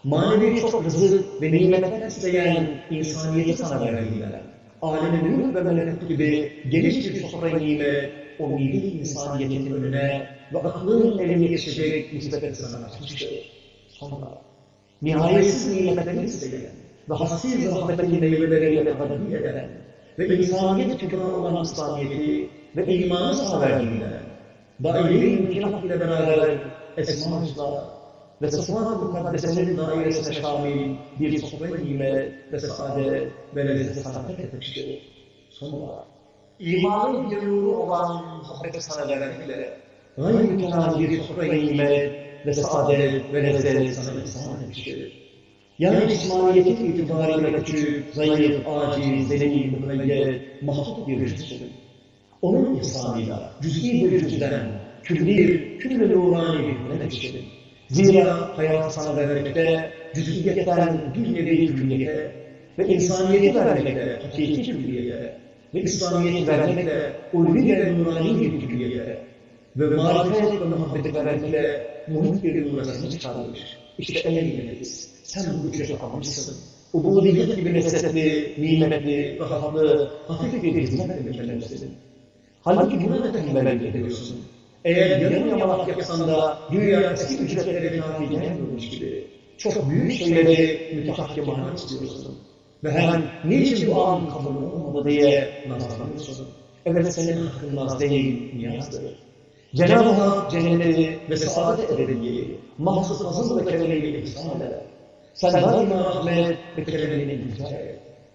manevi çok rızık ve nimetler isteyen insaniyeti sana verdiğinden, alemin mülk ve melekut gibi geniş bir sofra nimet, o milli insaniyetin önüne ve aklın eline geçecek nispeti sana açmıştır. Sonra, nihayetsiz nimetlerini isteyen ve hassiz rahmetin meyveleriyle kadın eden ve insaniyet kübra olan İslamiyet'i ve imanı verdiğinden, daire-i imkanat ile beraber esma-ı ve sıfat-ı mukaddesenin dairesine şamil bir sofra nimet ve saadet ve lezzet sana fethetmiştir. Sonra, imanın bir nuru olan muhabbeti sana vermekle, gayri bir sofra nimet ve saadet ve lezzet sana ihsan etmiştir. Yani İsmailiyet'in itibariyle küçük, zayıf, aciz, zelil, müeyyed, mahdut bir cüzdür. Onun ihsanıyla cüz'i bir cüzden, külli, külle nurani bir hünemeçtir. Zira hayat sana vermekte, cüz'iyetten bir nevi külliyete ve insaniyeti vermekte, hakiki külliyete ve İslamiyeti vermekle, ulvi ve nurani bir külliyete ve marifet ve muhabbeti vermekle muhit bir nurasını çıkarmış. İşte en nimetiz. Sen bu ücreti almışsın. Ubudiyet gibi lezzetli, nimetli, rahatlı, hafif bir hizmetle mükellefsin. Halbuki buna da tembellik ediyorsun. Eğer yarım yamalak yapsan da güya eski ücretleri kafi gelmiyormuş gibi çok büyük şeyleri mütehakkimane istiyorsun. Ve hem niçin bu an kabul olmadı diye nazlanıyorsun. Evet senin hakkın naz değil, niyazdır. Cenab-ı Hak cenneti ve saadet ebediyeyi mahsus azım ve keremiyle ihsan eder. Sen daima Ahmet ve temelini rica.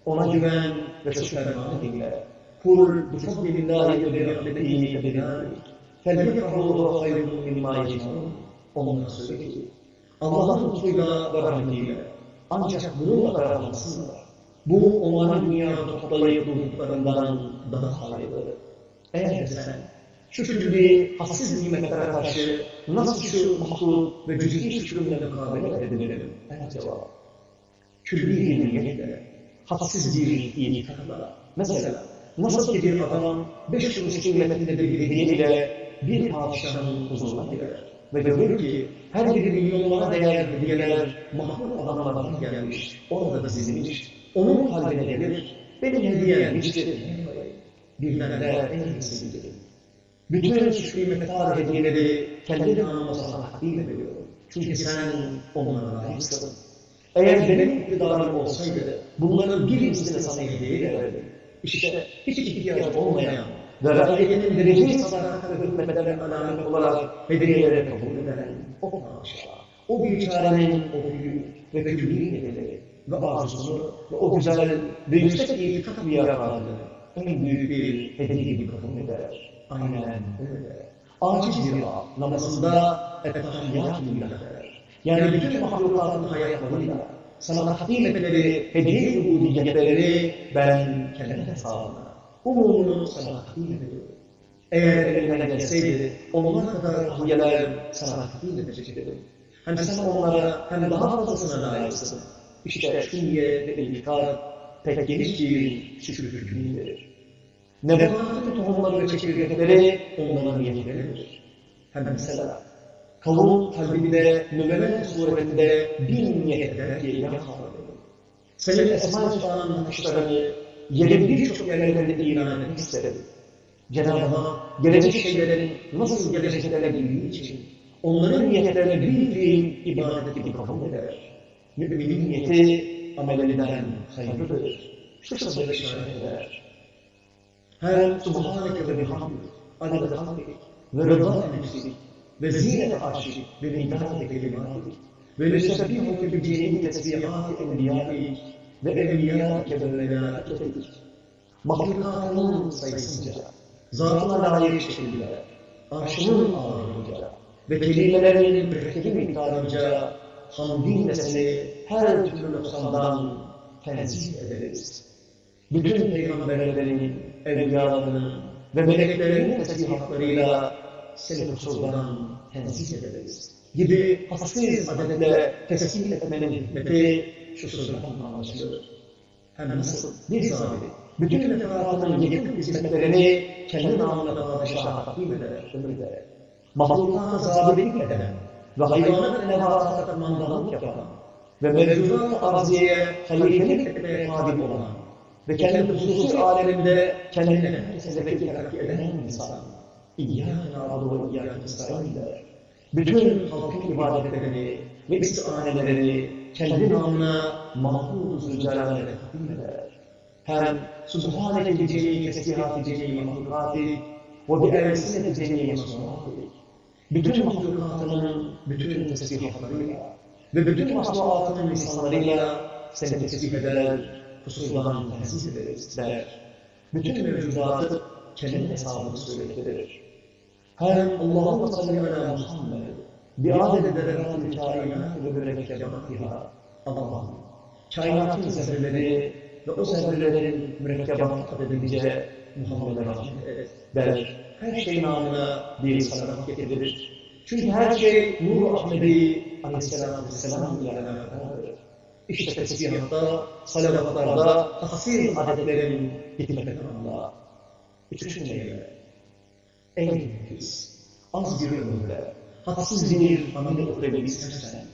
Ona güven ve sözlerine dinle. Kul bifadlillahi ve birahmetihi ve binâlik. Felyekrahu ve hayrun mimma yecmûn. Onlara söyle ki, Allah'ın lütfuyla ve rahmetiyle ancak bununla berabersizler. Bu onların dünyada toplayıp bulduklarından daha hayırlı. Eğer sen şu külli, hassiz nimetlere karşı nasıl şu mahluk ve cüz'i şükrünle mukabele edebilirim? Evet cevap. Külli bir niyetle, hassiz bir itikadla. Mesela, nasıl ki bir adam beş kuruş kıymetinde bir hediyeyle bir padişahın huzuruna girer ve görür ki her biri milyonlara değer hediyeler mahluk adamlardan gelmiş, orada dizilmiş, onun kalbine gelir, benim hediyem hiçbir birden de en iyisidir. Bütün şu kıymetli hediyeleri kendi namıma sana takdim ediyorum. Çünkü sen onlara layıksın. Eğer benim iktidarım olsaydı, bunların bir misli sana hediye ederdim. İşte hiç ihtiyacı olmayan ve rakiyetin derece sadakat ve hürmetlerine alamet olarak hediyeleri kabul eden o padişah, o biçarenin o büyük ve külli hediyeleri ve arzusunu ve o güzel ve yüksek itikat liyafatını en büyük bir hediye gibi kabul eder. Aynen öyle. Aciz bir ağ, namazında ettehiyyat-ı der. Yani bütün mahlukatın hayatlarıyla sana takdim etmeleri, hediye-i ubudiyetlerini ben kendi hesabına, umumunu sana takdim ediyorum. Eğer eline gelseydi, onlar kadar hadiyeler sana takdim edecektim. Hem sen onlara hem daha fazlasına layıksın. İşte niyet ve itikad pek geniş bir şükür hükmüdür. Nebahatın tohumları ve çekirdekleri onların niyetleridir. Hem mesela kavun kalbinde nüvelet suretinde bin niyet eder ya Rabbi. Senin esma-i Hüsna'nın nakışlarını yerin birçok yerlerinde ilan etmek isterim. Cenab-ı Hak gelecek şeylerin nasıl geleceklerine bildiği için onların niyetlerine bir fiil ibadet gibi kabul eder. Müminin niyeti amelinden hayırlıdır. Şu sözleri işaret eder. Hem Subhaneke ve bihamdik, adede hamdik, ve rıza nefsik, ve zine aşik, ve midade kelimatik, ve nüsebbihuke bi cemii tesbihati enbiyâik ve evliyâke ve. Mahlukatının sayısınca, zatına layık şekilde, arşının ağırlığınca ve kelimelerinin mürekkebi miktarınca hamdinle seni her türlü noksandan tenzih ederiz. Bütün peygamberlerin, evliyalarının ve meleklerin tesbihatlarıyla seni kusurdan tenzih ederiz. Gibi hassiz adetle tesbih etmenin hikmeti şu sözlerden anlaşılır. Hem nasıl bir sahibi bütün meteoratının yakın hizmetlerini kendi namına padişaha takdim eder, ömür eder. Mahlukata zabilik eden ve hayvanat ve nebatata mandalık yapan ve mevcudat arziye halifelik etmeye kadir olan ve kendi hususi aleminde kendine herkese vekil terakki eden insan. İyyâke nâbudu ve iyyâke nestaîn der. Bütün halkın ibadetlerini ve istihanelerini kendi namına mahfuz zülcelal'e takdim eder. Hem Subhaneke bi cemî tesbihâti cemî mahlukâtik ve bi evsine cemî masnûâtik. Bütün mahlukatının bütün tesbihatlarıyla ve bütün masnuatının lisanlarıyla seni tesbih eder, kusurdan tenzih ederiz der. Bütün mevcudatı kendi hesabını söyletir. Hem Allah'ın salli ala Muhammed bi'adede derekat-ı kainat ve mürekkebatiha Allah'ım kainatın zerreleri ve o zerrelerin mürekkebat adedince Muhammed'e rahmet et der. Her şey namına bir salavat getirir. Çünkü her şey Nur-u Ahmedi aleyhisselatü vesselam ile alakalıdır. İşte tesbihatta, salavatlarda, tahsil adetlerin hikmeti Allah'a. Üçüncü neyle? Ey nefis, az bir ömürde, hadsız bir amel ukrevi istersen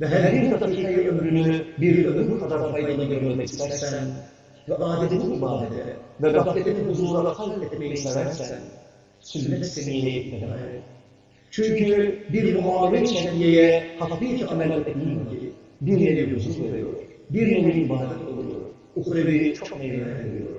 ve her bir dakikayı ömrünü bir ömür kadar faydalı görmek istersen ve adetin ibadete ve gafletin huzura kalp etmeyi seversen, sünnet seniyeye et. Çünkü bir muamele şerriyeye hafif amel ki, bir nevi huzur veriyor, bir nevi ibadet oluyor, uhrevi çok meyveler veriyor.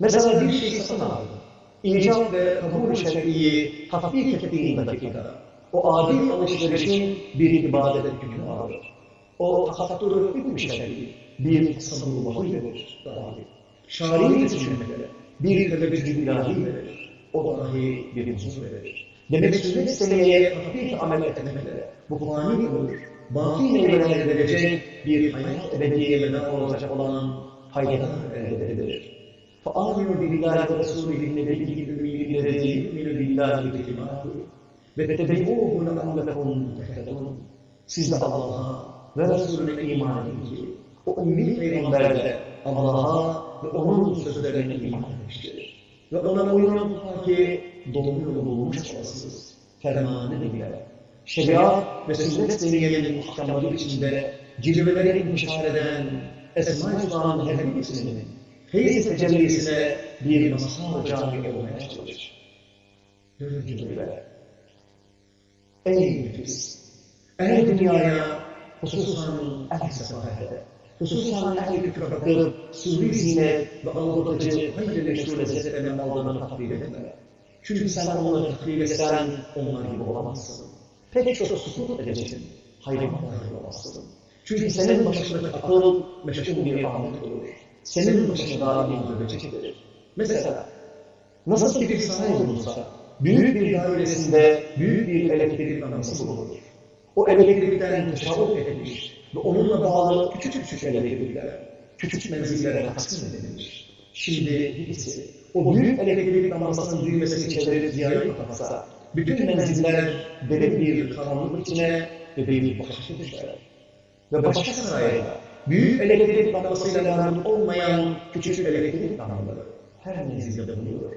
Mesela bir şey satın aldın, icap ve kabul şer'iyi tatbik ettiğin dakika, o adil alışverişin bir ibadet hükmü alır. O takattur hükmü şer'i, bir vahiy verir dahi. Şari düşünmeleri, bir teveccüh ilahi verir. O dahi bir huzur verir. Demek sünnet seneye tatbik amel etmekle bu fani ömür, baki meyveler verecek bir hayat ebediye veda olacak olan faydalar elde edilir. فآمنوا بالله ورسوله النبي الأمي الذي يؤمن بالله وكلماته واتبعوه لعلكم تهتدون Siz de Allah'a ve Resulüne iman edin ki o ümmi peygamber de Allah'a ve onun sözlerine iman etmiştir. Ve ona uyun ta ki doğru yolu bulmuş olasınız. Fermanı bile. Şeriat ve sünnet seniyenin ahkamları içinde cilveleri intişar eden Esma-i Hüsna'nın her birisinin feyz tecellisine bir mazhar cami olmaya çalışır. Dördüncü bölüme. Ey nefis! Eğer dünyaya, hususan ehl-i sefahete, hususan ehl-i küfrafı, suri zine ve aldatıcı hayır meşru lezzetlerine aldığını takdir etme. Çünkü sen onları takdir etsen onlar gibi olamazsın. Pek çok sukut edeceksin, hayra dahil olamazsın. Çünkü senin başındaki akıl meşgul bir ahmet olur senin başına daim dönecektir. Mesela, nasıl ki bir saray bulunsa, büyük bir dairesinde büyük bir elektrik lambası bulunur. O elektrikten teşavuk edilmiş ve onunla bağlı küçük küçük elektrikler, küçük menzillere taksim edilmiş. Şimdi birisi, o büyük elektrik lambasının düğmesini çevirip ziyarete kapatsa, bütün menziller derin bir karanlık içine ve bir başa düşer. Ve başka sarayda, büyük elektrik lambasıyla memnun olmayan küçük elektrik lambaları her menzilde bulunuyor.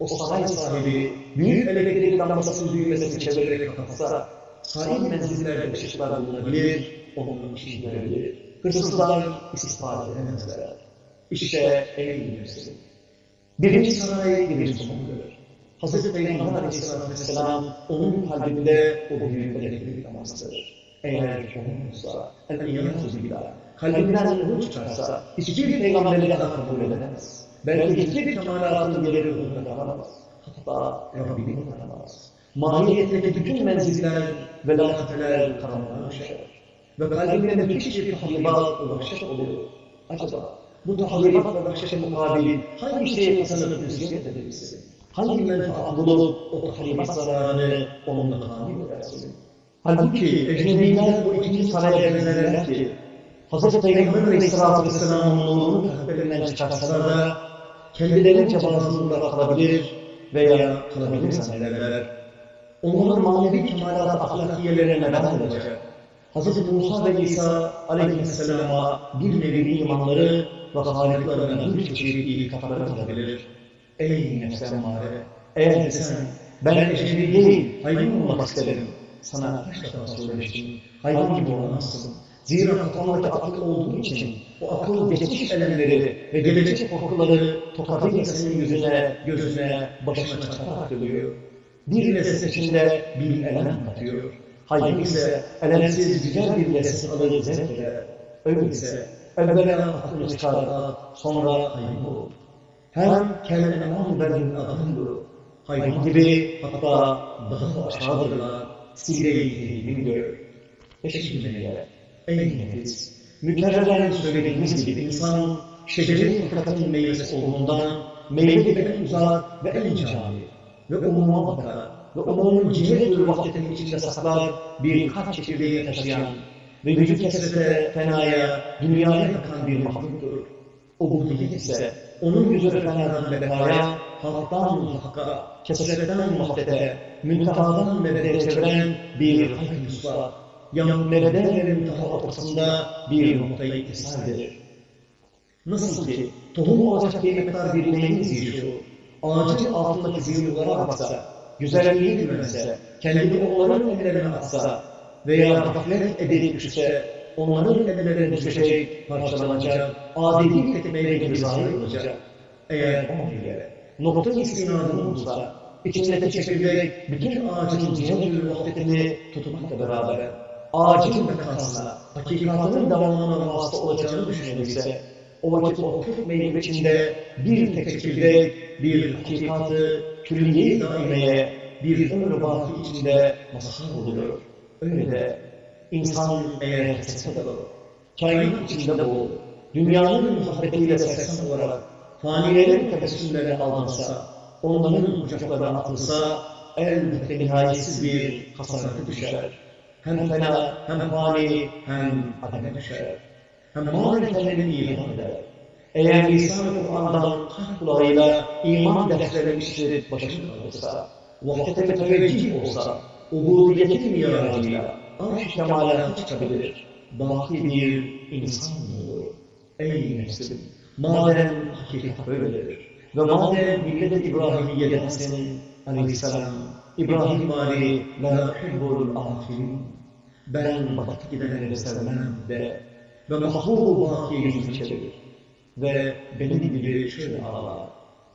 O saray sahibi büyük elektrik lambasının düğmesini çevirerek kapatsa, sahip menzillerde ışıklar bulunabilir, onun işini görebilir. Hırsızlar istifade edemezler. İşte ey nefsim. Birinci saray bir sonundur. Hazreti Peygamber Aleyhisselatü Vesselam onun kalbinde o büyük elektrik lambasıdır. Eğer olmazsa, el-iyyâzu billah, kalbinden onu çıkarsa, hiçbir peygamberi daha kabul edemez. Belki hiçbir kemalatın gelir ruhuna kalamaz. Hatta Rabbini kalamaz. Mahiyetindeki bütün menziller ve latifeler karanlığa düşer. ve kalbinde müthiş bir tahribat ve vahşet oluyor. Acaba bu tahribat ve vahşete mukabil hangi şeye kazanıp müziyet edebilirsin? Hangi menfaat bulup o tahribat zararını onunla edersin? Halbuki ecnebiler bu ikinci saraya benzerler ki Hz. Peygamber Aleyhisselatü Vesselam'ın nurunu kalplerinden çıkarsalar da kendilerince nurlar kalabilir veya kalabilir zannederler. Onların manevi kemalat ahlakiyelerine neden olacak. Hz. Musa ve İsa aleyhisselama bir nevi imanları ve haliklarına bir çeşit itikatları kalabilir. Ey nefs emmare! Eğer sen ben ecnebi değil, hayvan olmak isterim. Sana kaç defa söylemiştim. Hayvan gibi olamazsın. Zira kafamdaki akıl olduğu için o akıl geçmiş elemleri ve gelecek korkuları tokadıyla senin yüzüne, gözüne, başına çatarak dövüyor. Bir lezzet içinde bir elem katıyor. Hayvan ise elemsiz güzel bir lezzet alır zevk eder. Öyleyse evvela aklını çıkar at, sonra hayvan ol. Hem kendine eman verin adamdır. Hayvan gibi hatta daha aşağıdırlar. Sileyi bilmiyor. Eşitmeye, ey nefis, mükerreren söylediğimiz gibi insan, şecerin fıtratın meyvesi olduğundan, meyve gibi en uzak ve en cami ve umuma bakar ve umumun cihetül vahdetinin içinde saklar bir kalp çekirdeği taşıyan ve vücut kesrete, fenaya, dünyaya yakan bir mahluktur. Ubudiyet ise onun yüzü fenadan bekaya, halktan hakka, kesretten vahdete, müntehadan mebedeye çeviren bir kalp usta, yani meredelerin daha ortasında bir noktayı ittisaldir. Nasıl ki tohum olacak bir miktar bir neyimiz yiyişiyor, ağacın altındaki ziyurlara baksa, güzelliği bilmese, kendini onların ellerine atsa veya gaflet edilip düşse, onların ellerine düşecek, parçalanacak, adil tekmeye gibi zahir olacak. Eğer o bile nokta istinadını bulsa, içindeki çekirdek bütün ağacın cihetül vahdetini tutmakla beraber, ağacın bekasına, hakikatının devamına vasıta olacağını düşünülürse, o vakit o kırk meyve içinde bir tek çekirdek, bir hakikatı, külliye-i daimeye, bir ömrü baki içinde mazhar oluyor. Öyle de insan fesat olur, kainat içinde boğulur, dünyanın muhabbetiyle sersem olarak fanilerin tebessümlerine aldansa, onların kucaklarına atılsa, elbette nihayetsiz bir hasaratı düşer. Hem fena, hem fani, hem ademe düşer. Hem kendini iman eder. Eğer lisan-ı Kur'an'dan kalp kulağıyla iman derslerine işlerip başını kalırsa, vahdete müteveccih olsa, ubudiyetin miracıyla arş-ı kemalata çıkabilir. Baki bir insan olur. Ey nefsim! Madem hakikat böyledir ve madem millet-i İbrahimiye'den senin aleyhisselam İbrahim Ali la hibbul ahirin ben batıp gidenleri sevmem de ve mahbub-u baki yüzünü çevirir ve benim gibi şöyle ağlar.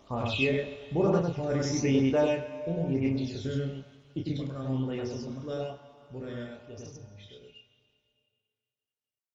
Haşiye, buradaki Farisi beyitler 17. sözün ikinci kanununda yazılmakla Buraya ya,